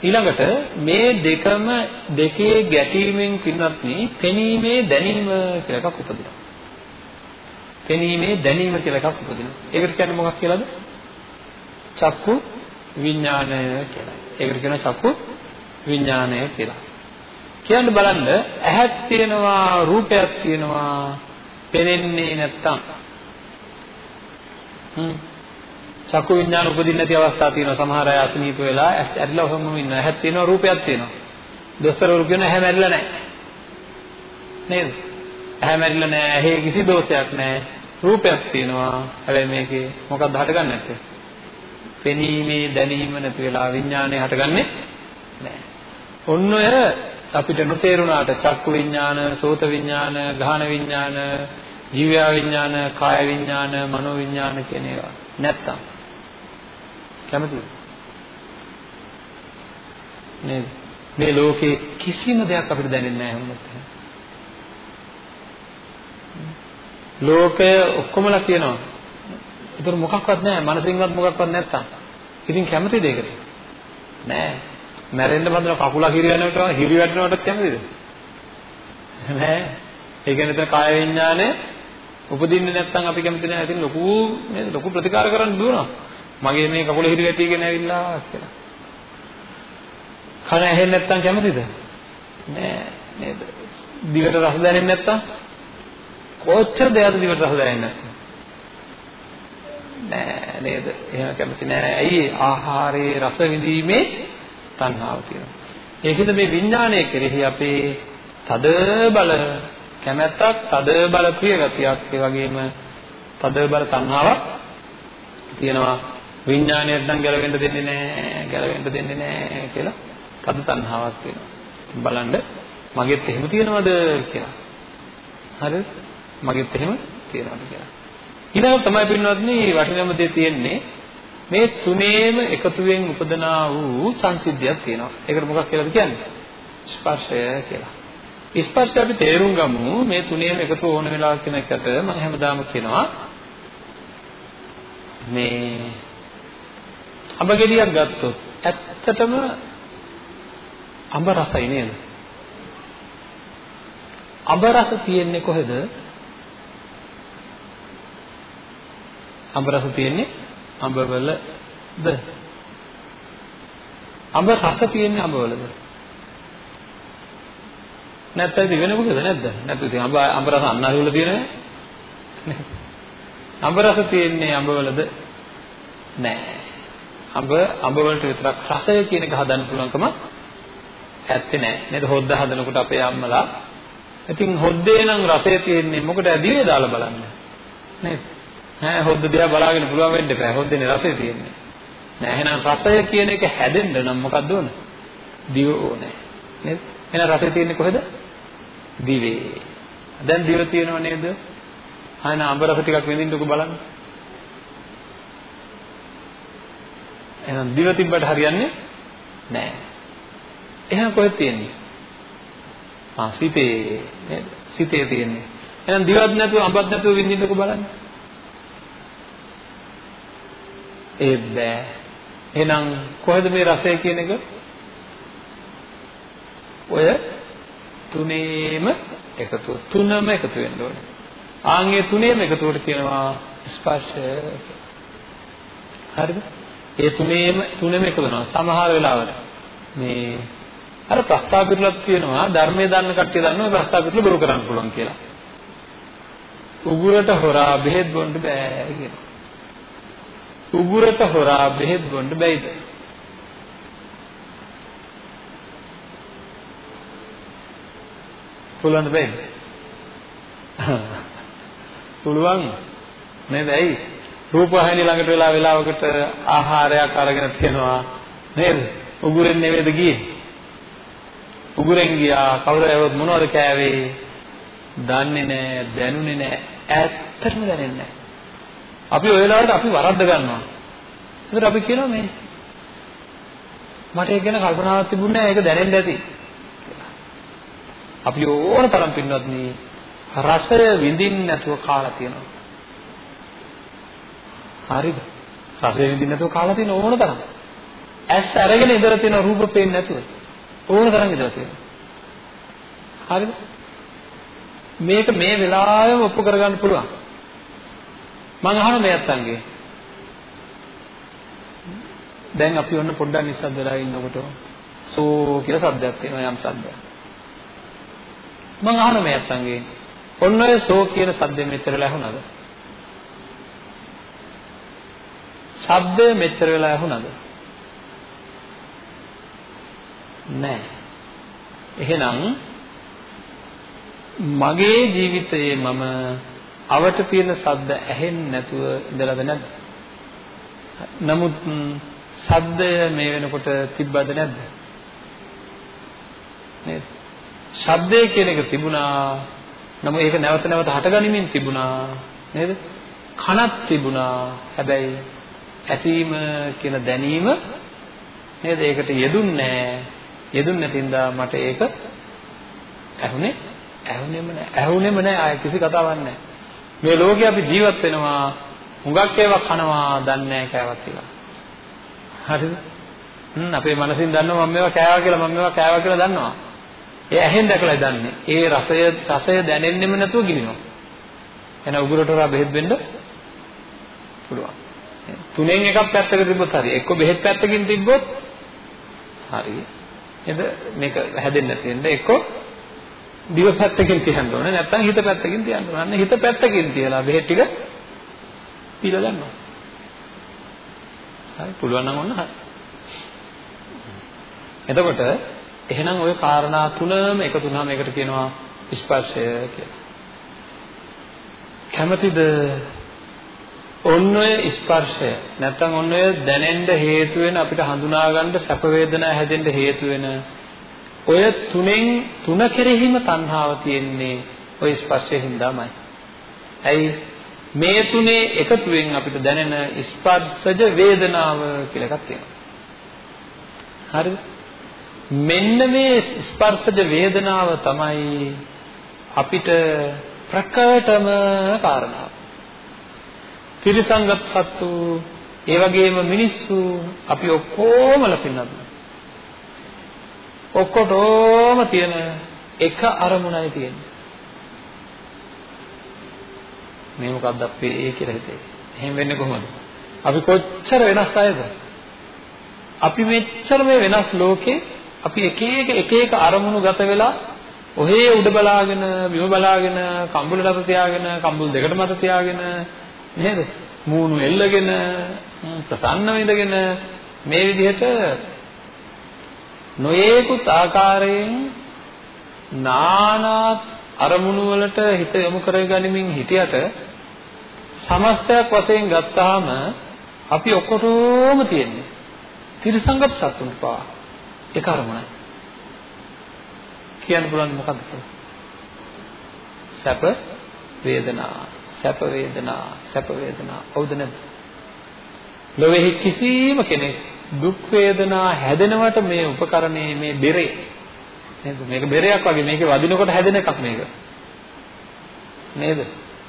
ඊළඟට මේ දෙකම දෙකේ ගැටීමෙන් පින්වත්නි පෙනීමේ දැනීම කියලා එකක් උපදිනවා. පෙනීමේ දැනීම කියලා එකක් උපදිනවා. ඒකට කියන්නේ මොකක් කියලාද? චක්කු විඥානය කියලා. ඒකට කියනවා චක්කු විඥානය කියලා. කියන්න බලන්න ඇහක් තියෙනවා රූපයක් තියෙනවා පෙනෙන්නේ නැත්තම් හ්ම් චක්කු විඥාන උපදින්න නැති අවස්ථා තියෙනවා. සමහර අය අසනීප වෙලා ඇස් ඇරිලා ඔහොමම ඉන්නවා. ඇහක් තියෙනවා රූපයක් තියෙනවා. දොස්තරවරු කියන ඇහැ මැරිලා නැහැ. නේද? ඇහැ මැරිලා නැහැ. ඇහි කිසි දෝෂයක් නැහැ. රූපයක් තියෙනවා. හැබැයි මේකේ මොකක්ද හටගන්නේ නැත්තේ? පෙනීමේ දැනීම නැති වෙලා විඥානය හටගන්නේ නැහැ. ඔන්න ඔය අපිට නොතේරුණාට චක්කු විඥාන, සෝත විඥාන, ගාහන විඥාන, ජීව විඥාන, කාය විඥාන, මනෝ විඥාන කියන ඒවා නැත්තම් කැමතිද? නේද? මේ ලෝකේ කිසිම දෙයක් අපිට දැනෙන්නේ නැහැ වුණත් ලෝකය ඔක්කොමලා කියනවා ඒතර මොකක්වත් නැහැ. මනසින්වත් මොකක්වත් නැත්තම්. ඉතින් කැමතිද ඒකට? නෑ. මැරෙන්න බඳන කකුල හිරියනකොට හිරි වැටෙනවටත් කැමතිද? නෑ. ඒ කියන්නේ එතන කාය විඥානය උපදින්නේ නැත්නම් අපි කැමති නෑ. ඉතින් ලොකු නේද? ලොකු ප්‍රතිකාර කරන්න දුවනවා. මගේ මේ කකුල හිරි වැටිගෙන ඇවිල්ලා කියලා. කන ඇහෙන්නේ නැත්නම් කැමතිද? නෑ නේද? දිවට රස දැනෙන්නේ නැත්නම් කොච්චර දෙයක්ද දිවට රස දැනෙන්නේ නැත්නම්? නෑ නේද? එහෙම කැමති නෑ. ඇයි ආහාරයේ රස විඳීමේ තණ්හාව තියෙනවා. ඒකද මේ විඥානය කෙරෙහි අපේ තද බල කැමැත්තක්, තද බල ප්‍රිය ගතියක්, ඒ වගේම තද බල තණ්හාවක් තියෙනවා. විඥාණයට නම් ගැලවෙන්න දෙන්නේ නෑ, ගැලවෙන්න දෙන්නේ නෑ කියලා තද තණ්හාවක් තියෙනවා. බලන්න මගෙත් එහෙම තියෙනවද කියලා. හරිද? මගෙත් එහෙම තියෙනවද කියලා. ඊළඟ තමයි පින්වත්නි වටිනම දේ තියෙන්නේ මේ තුනේම එකතුවෙන් උපදනා වූ සංසිද්ධියක් තියෙනවා. ඒකට මොකක් කියලාද කියන්නේ? ස්පර්ශය කියලා. ස්පර්ශය අපි තේරුම් ගමු මේ තුනේම එකතු ඕන වෙලා කියන එකට මම හැමදාම කියනවා මේ අඹ ගෙඩියක් ගත්තොත් ඇත්තටම අඹ රසයි නේද? අඹ රස තියෙන්නේ කොහෙද? අඹ රස තියෙන්නේ අඹවලද? අඹ රස තියෙන්නේ අඹවලද? නැත්නම් ඉතින් වෙන මොකද නැද්ද? නැත්නම් ඉතින් අඹ අඹ රස අන්නාරි වල තියෙනවද? අඹ රස තියෙන්නේ අඹවලද? නෑ. අඹ අඹ වලට විතරක් රසය කියන එක හදන්න පුළුවන්කම ඇත්තේ නෑ. නේද? හොද්ද හදනකොට අපේ අම්මලා ඉතින් හොද්දේ නම් රසය තියෙන්නේ මොකටද දිවේ දාලා බලන්න. නේද? නෑ හොද්ද දිහා බලාගෙන පුළුවන් වෙන්න බෑ. හොද්දේනේ රසය තියෙන්නේ. නෑ එහෙනම් රසය කියන එක හැදෙන්න නම් මොකක්ද ඕන? දිව ඕනේ. නේද? එහෙනම් රසය තියෙන්නේ කොහෙද? දිවේ. දැන් දිව තියෙනව නේද? අහන අඹ රස ටිකක් විඳින්නකෝ බලන්න. එහෙනම් දිව තිබ්බට හරියන්නේ නැහැ. එහෙනම් කොහෙද තියෙන්නේ? ආ සිතේ නේද? සිතේ තියෙන්නේ. එහෙනම් දිවක් නැතුව අඹක් නැතුව විඳින්නකෝ බලන්න. ඒත් බෑ. එහෙනම් කොහෙද මේ රසය කියන එක? ඔය තුනේම එකතු තුනම එකතු වෙන්න ඕනේ. ආන්ගේ තුනේම එකතුවට කියනවා ස්පර්ශය හරිද? ඒ තුනේම තුනම එකතු වෙනවා. සමහර වෙලාවට මේ අර ප්‍රස්තාව පිටුලක් තියෙනවා ධර්මයේ දන්න කට්ටිය දන්නවා ප්‍රස්තාව පිටුල බොරු කරන්න පුළුවන් කියලා. උගුරට හොරා බෙහෙත් බොන්න බෑ කියනවා. උගුරට හොරා බෙහෙත් බොන්න බැයිද? පුළුවන් බෑද? පුළුවන් නේද? ඇයි? රූපවාහිනිය ළඟට වෙලා වෙලාවකට ආහාරයක් අරගෙන තියනවා නේද? උගුරෙන් නෙවෙයිද ගියේ? උගුරෙන් ගියා කවුරු ඇවොත් මොනවද කෑවේ? දන්නේ නැහැ, දැනුනේ නැහැ, ඇත්තටම දැනෙන්නේ නැහැ. අපි ওই වෙලාවට අපි වරද්ද ගන්නවා. ඒකට අපි කියනවා මේ මට ඒක ගැන කල්පනාවක් තිබුණේ නැහැ ඒක දැනෙන්න ඇති. අපි ඕන තරම් පින්වත්නි රසය විඳින්න නැතුව කාලා තියෙනවා. හරිද? රසය විඳින්න නැතුව කාලා තියෙන ඕන තරම්. ඇස් අරගෙන ඉඳලා තියෙන රූප පේන්නේ නැතුව ඕන තරම් ඉඳලා තියෙනවා. හරිද? මේක මේ වෙලාවෙම ඔප්පු කරගන්න පුළුවන්. මම අහන මේ අත්තන්ගේ දැන් අපි ඔන්න පොඩ්ඩක් නිස්සද්ද වෙලා ඉන්නකොට සෝ කියලා සද්දයක් තියෙනවා යම් සද්දයක්. මම අහන මේ අත්තන්ගේ ඔන්න ඔය සෝ කියන සද්දෙ මෙච්චර වෙලා ඇහුණාද? ශබ්දය මෙච්චර වෙලා ඇහුණාද? නෑ. එහෙනම් මගේ ජීවිතයේ මම අවට තියෙන ශබ්ද ඇහෙන්නේ නැතුව ඉඳලාද නැද්ද? නමුත් ශබ්දය මේ වෙනකොට තිබ්බද නැද්ද? නේද? ශබ්දය කියන එක තිබුණා. නමුත් ඒක නැවත නැවත හටගනිමින් තිබුණා. නේද? කනක් තිබුණා. හැබැයි ඇසීම කියන දැනීම නේද? ඒකට යෙදුන්නේ නැහැ. යෙදුන්නේ නැතිඳා මට ඒක ඇහුනේ ඇහුනේම නැහැ. ඇහුනේම නැහැ. ආය කිසි කතාවක් නැහැ. මේ ලෝකේ අපි ජීවත් වෙනවා හුඟක් ඒවා කනවා දන්නේ නැහැ කෑවත් කියලා. හරිද? හ්ම් අපේ මනසින් දන්නවා මම මේවා කෑවා කියලා මම මේවා කෑවා කියලා දන්නවා. ඒ ඇහෙන් දැකලා දන්නේ. ඒ රසය රසය දැනෙන්නෙම නැතුව ගිලිනවා. එන උගුරට හොරා බෙහෙත් වෙන්න පුළුවන්. තුනෙන් එකක් පැත්තකට තිබ්බොත් හරි. එක්ක බෙහෙත් පැත්තකින් තිබ්බොත් හරි. එද මේක හැදෙන්න තියෙන්න එක්ක දිව පැත්තකින් තියන්න ඕනේ නැත්නම් හිත පැත්තකින් තියන්න ඕනේ. අන්න හිත පැත්තකින් තියලා බෙහෙත් ටික පීලා ගන්නවා. හරි පුළුවන් නම් ඔන්න හරි. එතකොට එහෙනම් ওই කාරණා තුනම එකතු වුණාම ඒකට කියනවා ස්පර්ශය කියලා. කැමතිද ඔන්න ඔය ස්පර්ශය නැත්නම් ඔන්න ඔය දැනෙන්න හේතු වෙන අපිට හඳුනා ගන්න සැප වේදනා හැදෙන්න හේතු වෙන ඔය තුනෙන් තුන කෙරෙහිම තණ්හාව තියෙන්නේ ඔය ස්පර්ශයෙන් හින්දාමයි. ඇයි මේ තුනේ එකතුවෙන් අපිට දැනෙන ස්පර්ශජ වේදනාව කියලා එකක් තියෙනවා. හරිද? මෙන්න මේ ස්පර්ශජ වේදනාව තමයි අපිට ප්‍රකටම කාරණාව. ත්‍රිසංගත සත්තු ඒ වගේම මිනිස්සු අපි ඔක්කොම ලපින්නත් ඔක්කොටම තියෙන එක අරමුණයි තියෙන්නේ. මේ මොකක්ද අපේ ඒ කියලා හිතේ? එහෙම වෙන්නේ කොහොමද? අපි කොච්චර වෙනස් අයද? අපි මෙච්චර මේ වෙනස් ලෝකේ අපි එක එක එක එක අරමුණු ගත වෙලා ඔහේ උඩ බලාගෙන බිම බලාගෙන කම්බුල රට තියාගෙන කම්බුල් දෙකට මත තියාගෙන නේද? මූණු එල්ලගෙන ප්‍රසන්නව ඉඳගෙන මේ විදිහට නොයේකුත් ආකාරයෙන් නානා අරමුණු වලට හිත යොමු කරගනිමින් හිටියට සමස්තයක් වශයෙන් ගත්තාම අපි ඔක්කොටම තියෙන්නේ ත්‍රිසංගත සත්තුන් පවා. ඒක අරමුණයි. කියන්න පුළුවන් මොකද්ද සැප වේදනා. සැප වේදනා. සැප වේදනා හවුද නැද්ද? ලෝකෙහි කිසිම කෙනෙක් දුක් වේදනා හැදෙනවට මේ උපකරණේ මේ බෙරේ. නේද? මේක බෙරයක් වගේ මේකේ වදිනකොට හැදෙන එකක් මේක. නේද?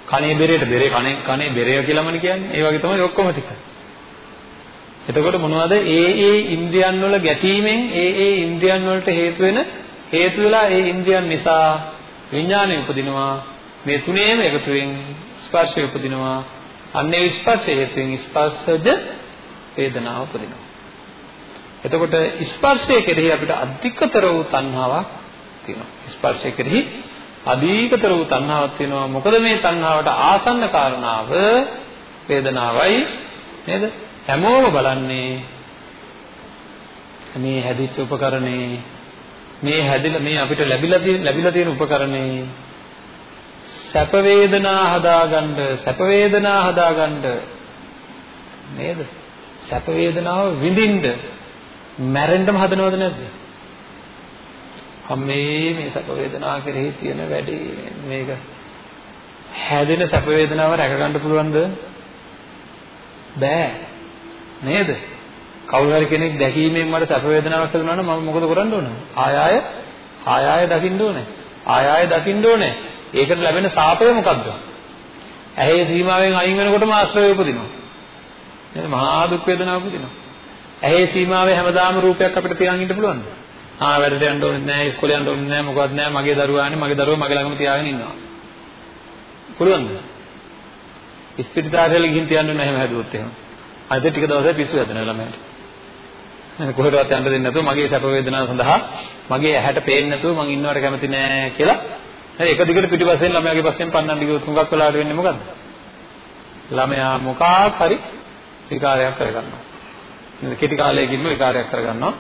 කනේ බෙරේට බෙරේ කනේ කනේ බෙරය කියලාමනේ කියන්නේ. ඒ වගේ තමයි ඔක්කොම ටික. එතකොට මොනවද? ඒ ඒ ඉන්ද්‍රියන් වල ගැටීමෙන් ඒ ඒ ඉන්ද්‍රියන් වලට හේතු වෙන හේතු වෙලා ඒ ඉන්ද්‍රියන් නිසා විඥානය උපදිනවා. මේ තුනේම එකතුවෙන් ස්පර්ශය උපදිනවා. අන්නේ ස්පර්ශය හේතුවෙන් ස්පර්ශජ වේදනාව උපදිනවා. එතකොට ස්පර්ශය කෙරෙහි අපිට අධිකතර වූ තණ්හාවක් තියෙනවා. ස්පර්ශය කෙරෙහි අධිකතර වූ තණ්හාවක් තියෙනවා. මොකද මේ තණ්හාවට ආසන්න කාරණාව වේදනාවයි නේද? හැමෝම බලන්නේ මේ හැදිච්ච උපකරණේ මේ හැදිලා මේ අපිට ලැබිලා තියෙන ලැබිලා තියෙන උපකරණේ සැප වේදනා හදාගන්න සැප වේදනා හදාගන්න නේද? සැප වේදනාව විඳින්න මැරෙන්නම හදනවද නැද්ද? අම්මේ මේ සැප වේදනා කෙරෙහි තියෙන වැඩේ මේක හැදෙන සැප වේදනාව රැක ගන්න පුළුවන්ද? බෑ. නේද? කවුරු හරි කෙනෙක් දැකීමෙන් මට සැප වේදනාවක් හදුනා නම් මම මොකද කරන්න ඕන? ආය ආය ආය ආය දකින්න ඕනේ. ආය ආය දකින්න ඕනේ. ඒකට ලැබෙන සාපය මොකද්ද? ඇහි සීමාවෙන් අයින් වෙනකොටම ආශ්‍රය උපදිනවා. නේද? මහා දුක් වේදනාව උපදිනවා. ඇහි සීමාවේ හැමදාම රූපයක් අපිට තියාගෙන ඉන්න පුළුවන්ද? ආ වැඩට යන්න ඕනෙත් නැහැ, ඉස්කෝලේ යන්න ඕනෙත් නැහැ, මොකවත් නැහැ. මගේ දරුවානේ, මගේ දරුවා මගේ ළඟම තියාගෙන ඉන්නවා. පුළුවන්ද? ඉස්පිරිතාලෙ ගිහින් තියන්න ඕනේ එහෙම හැදුවොත් එහෙම. අද ටික දවසක් පිස්සු හැදෙනවා ළමයට. කොහෙටවත් යන්න දෙන්නේ නැතුව මගේ සැප වේදනාව සඳහා මගේ ඇහැට පේන්නේ නැතුව මං ඉන්නවට කැමති නෑ කියලා හරි එක දිගට පිටිපස්සෙන් ළමයාගේ පස්සෙන් පන්නන්න ගියොත් හුඟක් වෙලාවට වෙන්නේ මොකද්ද? ළමයා මොකක් හරි විකාරයක් කරගන්නවා. නේද? කෙටි කාලයකින්ම විකාරයක් කරගන්නවා.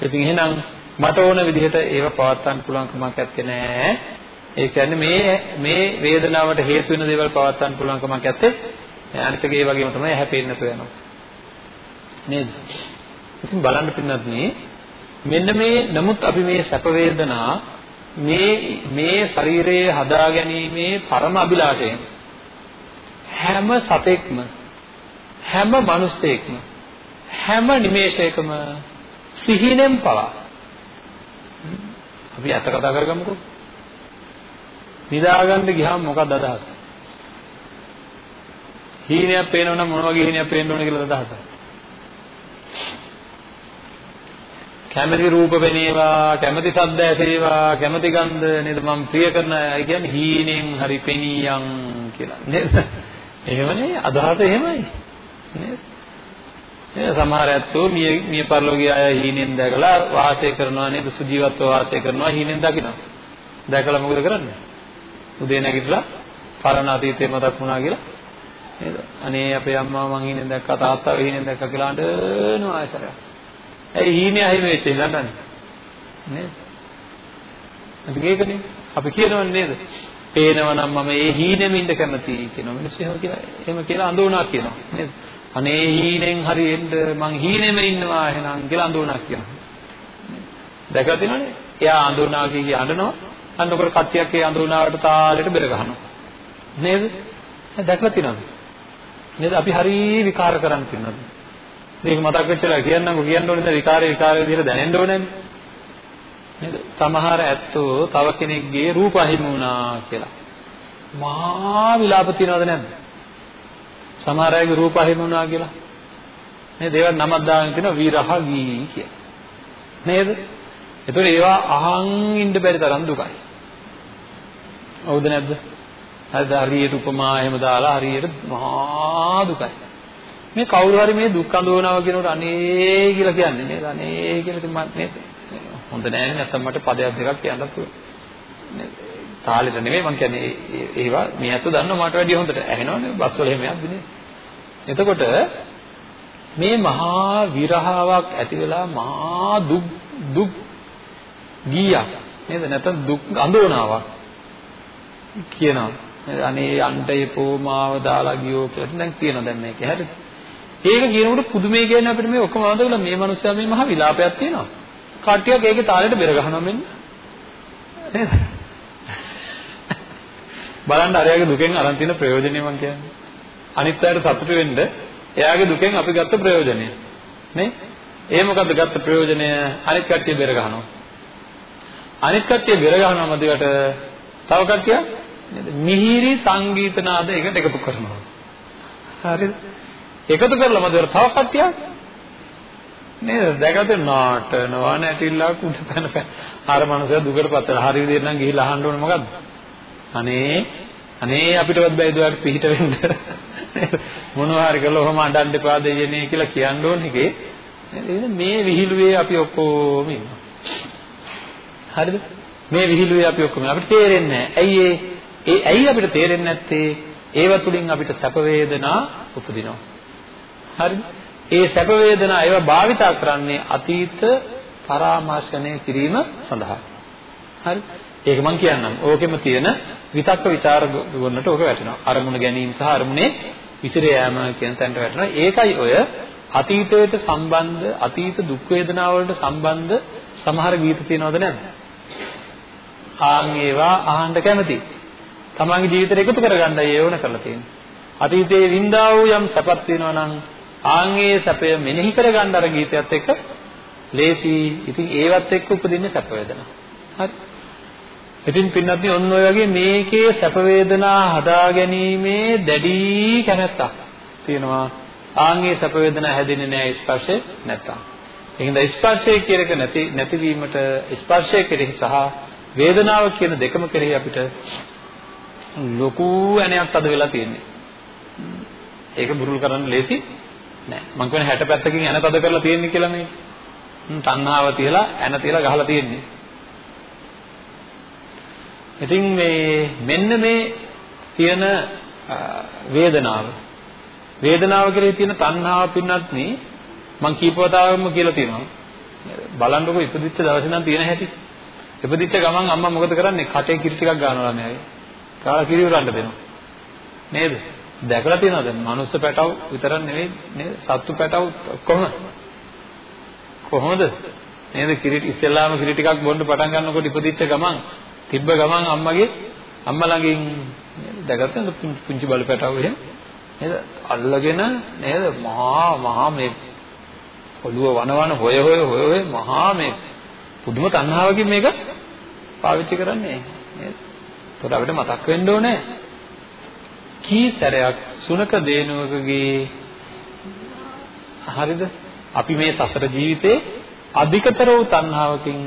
ඉතින් එහෙනම් මට ඕන විදිහට ඒව පවත්වන්න පුළුවන් කමක් නැත්තේ නෑ. ඒ කියන්නේ මේ මේ වේදනාවට හේතු වෙන දේවල් පවත්වන්න පුළුවන් කමක් නැත්තේ. අනිත් එක ඒ වගේම තමයි හැපෙන්නේ නැතුව යනවා. නේද? ඉතින් බලන්න පින්නත් මෙන්න මේ නමුත් අපි මේ සැප වේදනා මේ මේ ශරීරයේ හදා ගැනීමේ පරම අභිලාෂයෙන් හැම සතෙක්ම හැම මිනිසෙක්ම හැම නිමේෂයකම සිහිනෙන් පවා. අපි අත කතා කරගමුකෝ. නිදාගන්න ගියාම මොකක්ද අදහස? හීනයක් පේනවනම් මොන වගේ හීනයක් පේන්න ඕන කියලා අදහස. කැමැති රූප පෙනේවා, කැමැති ශබ්ද ඇසේවා, කැමැති ගන්ධ නේද මම ප්‍රිය කරන අය කියන්නේ හීනෙන් හරි පෙනියම් කියලා නේද? එහෙමනේ අදහස එහෙමයි. නේද? නේද සමහර ඇත්තෝ මිය මිය පරලෝකීය අය හීනෙන් දැකලා වාසය කරනවා නේද? සුජීවත්ව වාසය කරනවා හීනෙන් දකිනවා. දැකලා මොකද කරන්නේ? උදේ නැගිටලා පරණ අතීතේ මතක් වුණා කියලා නේද? අනේ අපේ අම්මා මං හීනෙන් දැක්කා තාත්තා හීනෙන් දැක්කා කියලා අඬනවා ආයසරයක්. ඇයි හීනේ අහිමි වෙච්ච ඉඳන්නේ නේද? අපි ඒකනේ අපි කියනවනේ නේද? පේනවා නම් මම ඒ හීනෙම ඉඳ කැමතියි කියනවා. මිනිස්සු එහෙම කියලා එහෙම කියලා අඳුණා කියනවා නේද? අනේ හීනෙන් හරි එන්න මං හීනෙම ඉන්නවා එහෙනම් කියලා අඳුණා කියනවා. දැකලා තියෙනවනේ? එයා අඳුණා කිය කිය අඬනවා. අන්නකොට කට්ටියක් ඒ අඳුණාවට තාලෙට බෙර ගහනවා. නේද? දැකලා තියෙනවද? නේද? අපි හරි විකාර කරන් පින්නද? මේක මතක් වෙච්චලා කියන්නම්කෝ කියන්න ඕනේ දැන් විකාරේ විකාරේ විදිහට දැනෙන්න ඕනේ නේද? සමහර ඇත්තෝ තව කෙනෙක්ගේ රූප අහිමි වුණා කියලා. මහා විලාප තියනවද නැද්ද? සමහර අයගේ රූප අහිමි වුණා කියලා. නේද? ඒවට නමක් දාගෙන තියෙනවා විරහගී කියලා. නේද? එතකොට ඒවා අහන් ඉන්න බැරි තරම් දුකයි. හවුද නැද්ද? හරිද? හරියට උපමා එහෙම දාලා හරියට මහා දුකයි. මේ කවුරු හරි මේ දුක් අඳවනවා කියනකොට අනේ කියලා කියන්නේ නේද? අනේ කියලා ඉතින් මම නේද? හොඳ නෑනේ නැත්තම් මට පදයක් දෙකක් කියන්නත් පුළුවන්. නේද? තාලෙට නෙමෙයි මම කියන්නේ ඒවා මේ අත දන්නවා මට වැඩිය හොඳට ඇහෙනවනේ බස් වල එහෙම යද්දි එතකොට මේ මහා විරහාවක් ඇති වෙලා මහා දුක් දුක් ගීයක් නේද නැත්නම් දුක් අඳෝනාවක් කියනවා අනේ යන්ට එපෝ මාව දාලා ගියෝ කියලා දැන් කියනවා දැන් මේක හරිද ඒක කියනකොට පුදුමේ කියන්නේ අපිට මේ ඔක්කොම ආදවල මේ මනුස්සයා මේ මහ විලාපයක් තියෙනවා. කට්ටියක් ඒකේ තාලෙට බෙර ගහනවා මෙන්න. නේද? බලන්න අරයාගේ දුකෙන් අරන් තියෙන ප්‍රයෝජනය මං කියන්නේ. අනිත් අයට සතුට වෙන්න එයාගේ දුකෙන් අපි ගත්ත ප්‍රයෝජනය. නේ? ඒ මොකද්ද ගත්ත ප්‍රයෝජනය? අනිත් කට්ටිය බෙර ගහනවා. අනිත් කට්ටිය බෙර ගහනවා මදිවට තව කට්ටිය මිහිරි සංගීත නාද එකට එකතු කරනවා. හරිද? එකතු කරලා මදවර තව කට්ටියක්? නේද? දැකගත නාටනවා නැටිලා කුඩ පැන පැන. අර මනුස්සයා දුකටපත් වෙලා හරි විදිහට නම් ගිහිල්ලා අහන්න ඕනේ මොකද්ද? අනේ අනේ අපිටවත් බැයි දුවට පිහිට වෙන්න. මොනවා හරි කළා ඔහම අඬන්න එපා දෙයනේ කියලා කියන්න ඕනේ එකේ. නේද? මේ විහිළුවේ අපි ඔක්කොම ඉන්නවා. හරිද? මේ විහිළුවේ අපි ඔක්කොම අපිට තේරෙන්නේ නැහැ ඇයි ඒ? ඇයි අපිට තේරෙන්නේ නැත්තේ? ඒව තුලින් අපිට සැප වේදනා උපදිනවා. හරිද? ඒ සැප වේදනා ඒවා භාවිතා කරන්නේ අතීත පරාමර්ශණය කිරීම සඳහා. හරි? ඒක මම කියන්නම්. ඕකෙම තියෙන විතක්ක ਵਿਚාර ගොන්නට ඕක වැටෙනවා. අරමුණ ගැනීම සහ අරමුණේ විසිර යෑම කියන තැනට වැටෙනවා. ඒකයි ඔය අතීතයට සම්බන්ධ අතීත දුක් වේදනා වලට සම්බන්ධ සමහර ගීත තියෙනවද නැද්ද? ආන් ඒවා අහන්න කැමති. තමන්ගේ ජීවිතේට එකතු කරගන්නයි ඒ ඕන කරලා තියෙන්නේ. අතීතයේ වින්දා වූ යම් සැපක් තියෙනවා නම් ආන්ගේ සැපය මෙනෙහි කරගන්න අර ගීතයත් එක්ක ලේසි. ඉතින් ඒවත් එක්ක උපදින්නේ සැප වේදනා. හරි. ඉතින් පින්නත්නි ඔන්න ඔය වගේ මේකේ සැප වේදනා හදා ගැනීමේ දැඩි කැමැත්තක් තියෙනවා. ආන්ගේ සැප වේදනා හැදෙන්නේ නැහැ ස්පර්ශය නැත්තම්. එහෙනම් ස්පර්ශය කියන එක නැති නැතිවීමට ස්පර්ශය කෙරෙහි සහ වේදනාව කියන දෙකම කෙරෙහි අපිට ලොකු ඇණයක් අද වෙලා තියෙන්නේ. ඒක බුරුල් කරන්න ලේසි නෑ. මං කියන්නේ 60 පැත්තකින් ඇන තද කරලා තියෙන්නේ කියලා මේ. තණ්හාව තියලා ඇන තියලා ගහලා තියෙන්නේ. ඉතින් මේ මෙන්න මේ තියෙන වේදනාව වේදනාව කෙරෙහි තියෙන තණ්හාව පින්නත් නේ මං කීපවතාවක්ම කියලා තියෙනවා. බලන්නකො ඉපදිච්ච දවසේ නම් තියෙන හැටි. ඉපදිච්ච ගමන් අම්මා මොකද කරන්නේ? කටේ කිරි ටිකක් ගන්නවා නෑ. කාලා කිරි උරන්න දෙනවා. නේද? දැකලා තියෙනවද? මනුස්ස පැටව විතරක් නෙවෙයි නේද? සත්තු පැටව කොහොම? කොහොමද? නේද? කිරිට ඉස්සෙල්ලාම කිරි ටිකක් බොන්න පටන් ගන්නකොට ඉපදිච්ච ගමන් තිබ්බ ගමන් අම්මගේ අම්මා ළඟින් දැකගත්තද පුංචි බල පැටව එහෙම නේද? අල්ලගෙන නේද? මහා මහා මේ ඔළුව වනවන හොය හොය හොය හොය මහා මේ පුදුම තණ්හාවකින් මේක පාවිච්චි කරන්නේ නේද? ඒකට අපිට මතක් වෙන්න ඕනේ කී සැරයක් සුනක දේනුවකගේ හරිද අපි මේ සසර ජීවිතේ අධිකතර වූ තණ්හාවකින්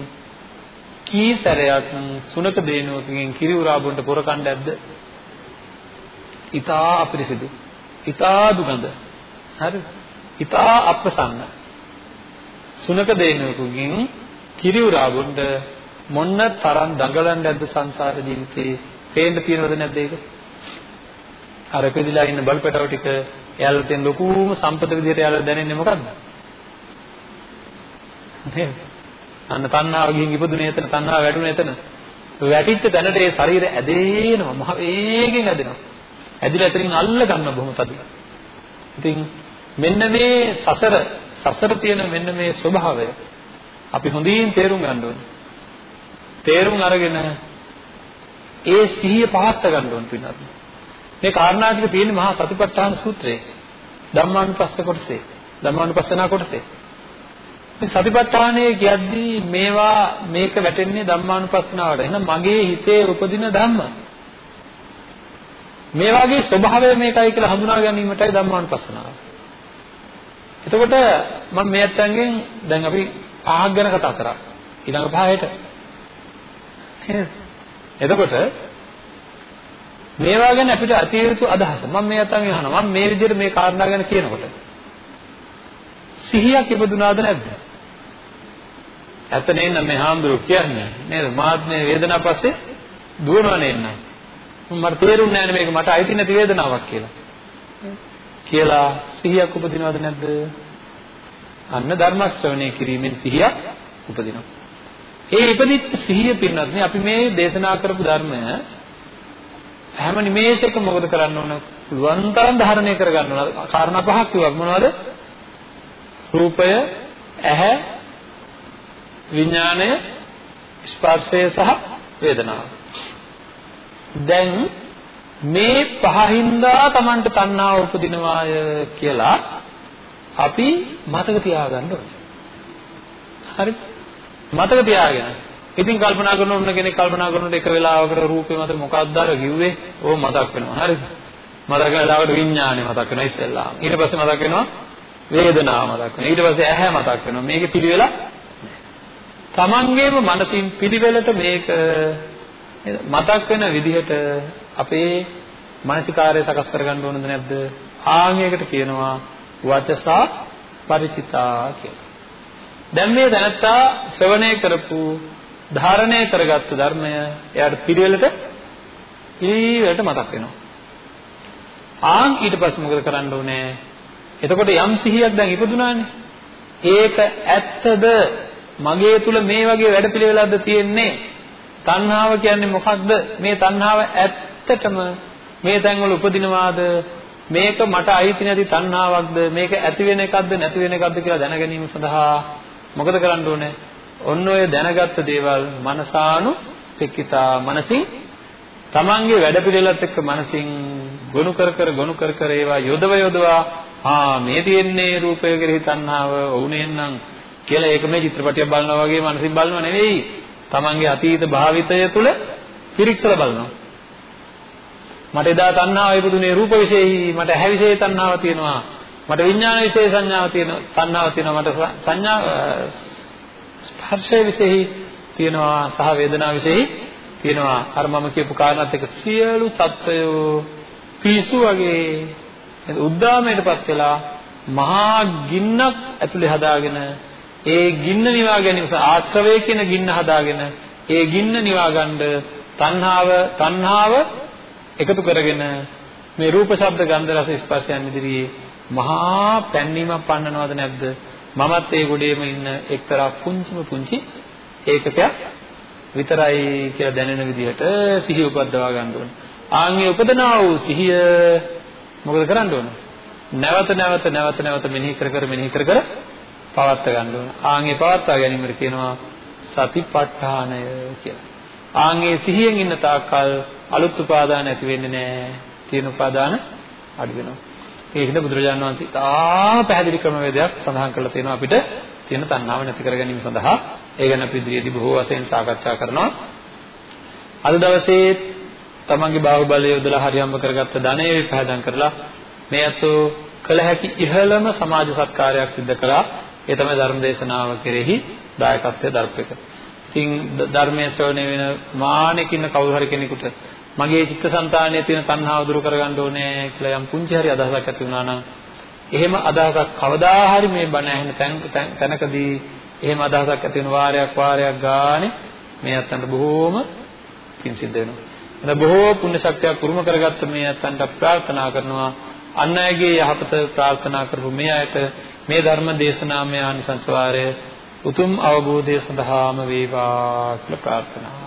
කී සැරයක් සුනක දේනුවකගෙන් කිරි උරා බොන්න පොරකණ්ඩ ඇද්ද? ඊටා අපිරිසිදු. ඊටා දුගඳ. හරිද? ඊටා අප්‍රසන්න. සුනක දේනුවකගෙන් කිරි උරා බොන්න මොන්න තරම් දඟලන්නේ නැද්ද සංසාර ජීවිතේ? පේන්න තියෙනවද නැද්ද ඒක? අර පෙදිලා ඉන්න බල්පටව ටික එයාලට තියෙන ලොකුම සම්පත විදිහට එයාලට දැනෙන්නේ මොකද්ද? නේද? අන්න තණ්හාව ගිහින් ඉපදුනේ එතන තණ්හාව වැටුනේ එතන. වැටිච්ච තැනට ඒ ශරීරය ඇදේනවා මහ වේගෙන් ඇදෙනවා. ඇදිලා එතනින් අල්ල ගන්න බොහොම තදින්. ඉතින් මෙන්න මේ සසර සසර තියෙන මෙන්න මේ ස්වභාවය අපි හොඳින් තේරුම් ගන්න ඕනේ. තේරුම් අරගෙන ඒ සිහිය පහත්ත ගන්න ඕනේ පින්නත්. මේ කාරණා ටික තියෙන්නේ මහා සතිපට්ඨාන සූත්‍රයේ. ධම්මානුපස්ස කොටසේ. ධම්මානුපස්සනා කොටසේ. මේ සතිපට්ඨානයේ කියද්දී මේවා මේක වැටෙන්නේ ධම්මානුපස්සනාවට. එහෙනම් මගේ හිතේ උපදින ධම්ම. මේ වගේ ස්වභාවය මේකයි කියලා හඳුනා ගැනීමටයි ධම්මානුපස්සනාව. එතකොට මම මේ අත්ංගෙන් දැන් අපි පහක් ගැන කතා කරා. ඊළඟ පහයට. එතකොට මේවා ගැන අපිට අතිය යුතු අදහස මම මේ අතංගෙන් අහනවා මම මේ විදිහට මේ කාරණා ගැන කියනකොට සිහියක් ඉපදුනාද නැද්ද? ඇත්ත නෙන්න මේ හාමුදුරුවෝ කියන්නේ නේද? මාත් මේ වේදනාව පස්සේ දුවනවා නෙන්න. මට තේරුන්නේ නැහැ මේක මට අයිති නැති වේදනාවක් කියලා. කියලා සිහියක් උපදිනවද නැද්ද? අන්න ධර්ම ශ්‍රවණය කිරීමෙන් සිහියක් උපදිනවා. ඒ ඉපදිච්ච සිහිය පින්නත් අපි මේ දේශනා කරපු ධර්මය හැම නිමේෂයකම මොකද කරන්න ඕන? පුළුවන් තරම් ධාරණය කරගන්න ඕන. කාරණා පහක් කිව්වා මොනවද? රූපය, ඇහැ, විඥාණය, ස්පර්ශය සහ වේදනාව. දැන් මේ පහින්දා Tamanට තණ්හාව උපදිනවාය කියලා අපි මතක තියාගන්න ඕනේ. හරිද? මතක තියාගන්න. ඉතින් කල්පනා කරන ඕන කෙනෙක් කල්පනා කරනකොට එක වෙලාවකට රූපේ මත මොකක්ද අර කිව්වේ? ඕක මතක් වෙනවා. හරිද? මතක වෙලාවට විඥානය මතක් වෙනවා ඉස්සෙල්ලා. ඊට පස්සේ මතක් වෙනවා වේදනාව මතක් වෙනවා. ඊට පස්සේ ඇහැ මතක් වෙනවා. මේකේ පිළිවෙල තමන්ගේම මනසින් පිළිවෙලට මේක මතක් වෙන විදිහට අපේ මානසිකාරය සකස් කරගන්න ඕනද නැද්ද? ආන්‍යයකට කියනවා වචසා ಪರಿචිතා කියලා. දැන් මේ දැනත්තා ශ්‍රවණය කරපු ධාරණය කරගත්තු ධර්මය එයාට පිළිවෙලට ඊළඟට මතක් වෙනවා. ආන් ඊට පස්සේ මොකද කරන්න ඕනේ? එතකොට යම් සිහියක් දැන් ඉපදුනානේ. ඒක ඇත්තද මගේ තුල මේ වගේ වැඩපිළිවෙලක්ද තියෙන්නේ? තණ්හාව කියන්නේ මොකක්ද? මේ තණ්හාව ඇත්තටම මේ තැන්වල උපදිනවාද? මේක මට අයිති නැති තණ්හාවක්ද? මේක ඇති වෙන එකක්ද නැති වෙන එකක්ද කියලා දැන ගැනීම සඳහා මොකද කරන්න ඕනේ? ඔන්න ඔය දැනගත්ත දේවල් මනසානු පෙක්කිතා මනසින් තමන්ගේ වැඩපිළිවෙලත් එක්ක මනසින් ගොනු කර කර ගොනු කර කර ඒවා යොදව යොදවා ආ මේ තියෙන්නේ රූපය කෙරෙහි තණ්හාව වුණේනම් කියලා ඒක මේ චිත්‍රපටියක් බලනවා වගේ මනසින් බලනව නෙවෙයි. තමන්ගේ අතීත භාවිතය තුළ පිරික්සලා බලනවා. මට එදා තණ්හාව ඉපදුනේ රූප විශේෂයි මට ඇහැ විශේෂ තණ්හාව තියෙනවා. මට විඥාන විශේෂ සංඥාව තියෙනවා. තණ්හාව තියෙනවා. මට සංඥා ස්පර්ශය විශේෂයි තියෙනවා සහ වේදනා විශේෂයි තියෙනවා. අර මම කියපු කාරණාත් එක්ක සියලු සත්වයෝ පිසු වගේ උද්දාමයටපත් වෙලා මහා ගින්නක් ඇතුලේ හදාගෙන ඒ ගින්න නිවා ගැනීම ආශ්‍රවය කියන ගින්න හදාගෙන ඒ ගින්න නිවා ගන්න තණ්හාව තණ්හාව එකතු කරගෙන මේ රූප ශබ්ද ගන්ධ රස ස්පර්ශයන් ඉදිරියේ මහා පැන්නීමක් පන්නනවද නැද්ද? මමත් ඒ ගොඩේම ඉන්න එක්තරා පුංචිම පුංචි ඒකකයක් විතරයි කියලා දැනෙන විදිහට සිහිය උපද්දවා ගන්න ඕනේ. ආන්ගේ උපදනා වූ සිහිය මොකද කරන්න ඕනේ? නැවත නැවත නැවත නැවත මෙනෙහි කර කර මෙනෙහි කර කර පවත්වා ගන්න ඕනේ. ආන්ගේ පවත්වා ගැනීමට කියනවා සතිපට්ඨානය කියලා. ආන්ගේ සිහියෙන් ඉන්න තාක්කල් අලුත් උපාදාන ඇති වෙන්නේ නැහැ. තියෙන උපාදාන අඩු වෙනවා. ඒකද බුදුරජාණන් වහන්සේ තාම පැහැදිලි ක්‍රමවේදයක් සඳහන් කරලා තියෙනවා අපිට තියෙන තණ්හාව නැති කර ගැනීම සඳහා ඒ ගැන අපි ඉදිරියේදී බොහෝ වශයෙන් සාකච්ඡා කරනවා. අද දවසේ තමන්ගේ බාහුවලය යොදලා හරියම්බ කරගත්ත ධනය විපහදම් කරලා මේ අතෝ කළ හැකි ඉහළම සමාජ සත්කාරයක් සිදු කළා. ඒ තමයි ධර්ම දේශනාව කෙරෙහි දායකත්වයේ දර්පක. ඉතින් ධර්මයේ ශ්‍රවණය වෙන මානෙකින් කවුරු හරි කෙනෙකුට මගේ චිත්තසංතානයේ තියෙන තණ්හාව දුරු කරගන්න ඕනේ කියලා යම් පුංචි හරි අදහසක් ඇති වුණා නම් එහෙම අදහසක් කවදා හරි මේ බණ ඇහෙන තැනකදී එහෙම අදහසක් ඇති වෙන වාරයක් වාරයක් ගානේ මේ අත්තන්ට බොහෝම පින් සිද්ධ වෙනවා. එතන බොහෝ පුණ්‍ය ශක්තියක් උරුම කරගත්ත මේ අත්තන්ට ප්‍රාර්ථනා කරනවා අන් අයගේ යහපත ප්‍රාර්ථනා කරපු මේ අයට මේ ධර්ම දේශනාමය ආනිසංස වාරය උතුම් අවබෝධය සඳහාම වේවා කියලා ප්‍රාර්ථනා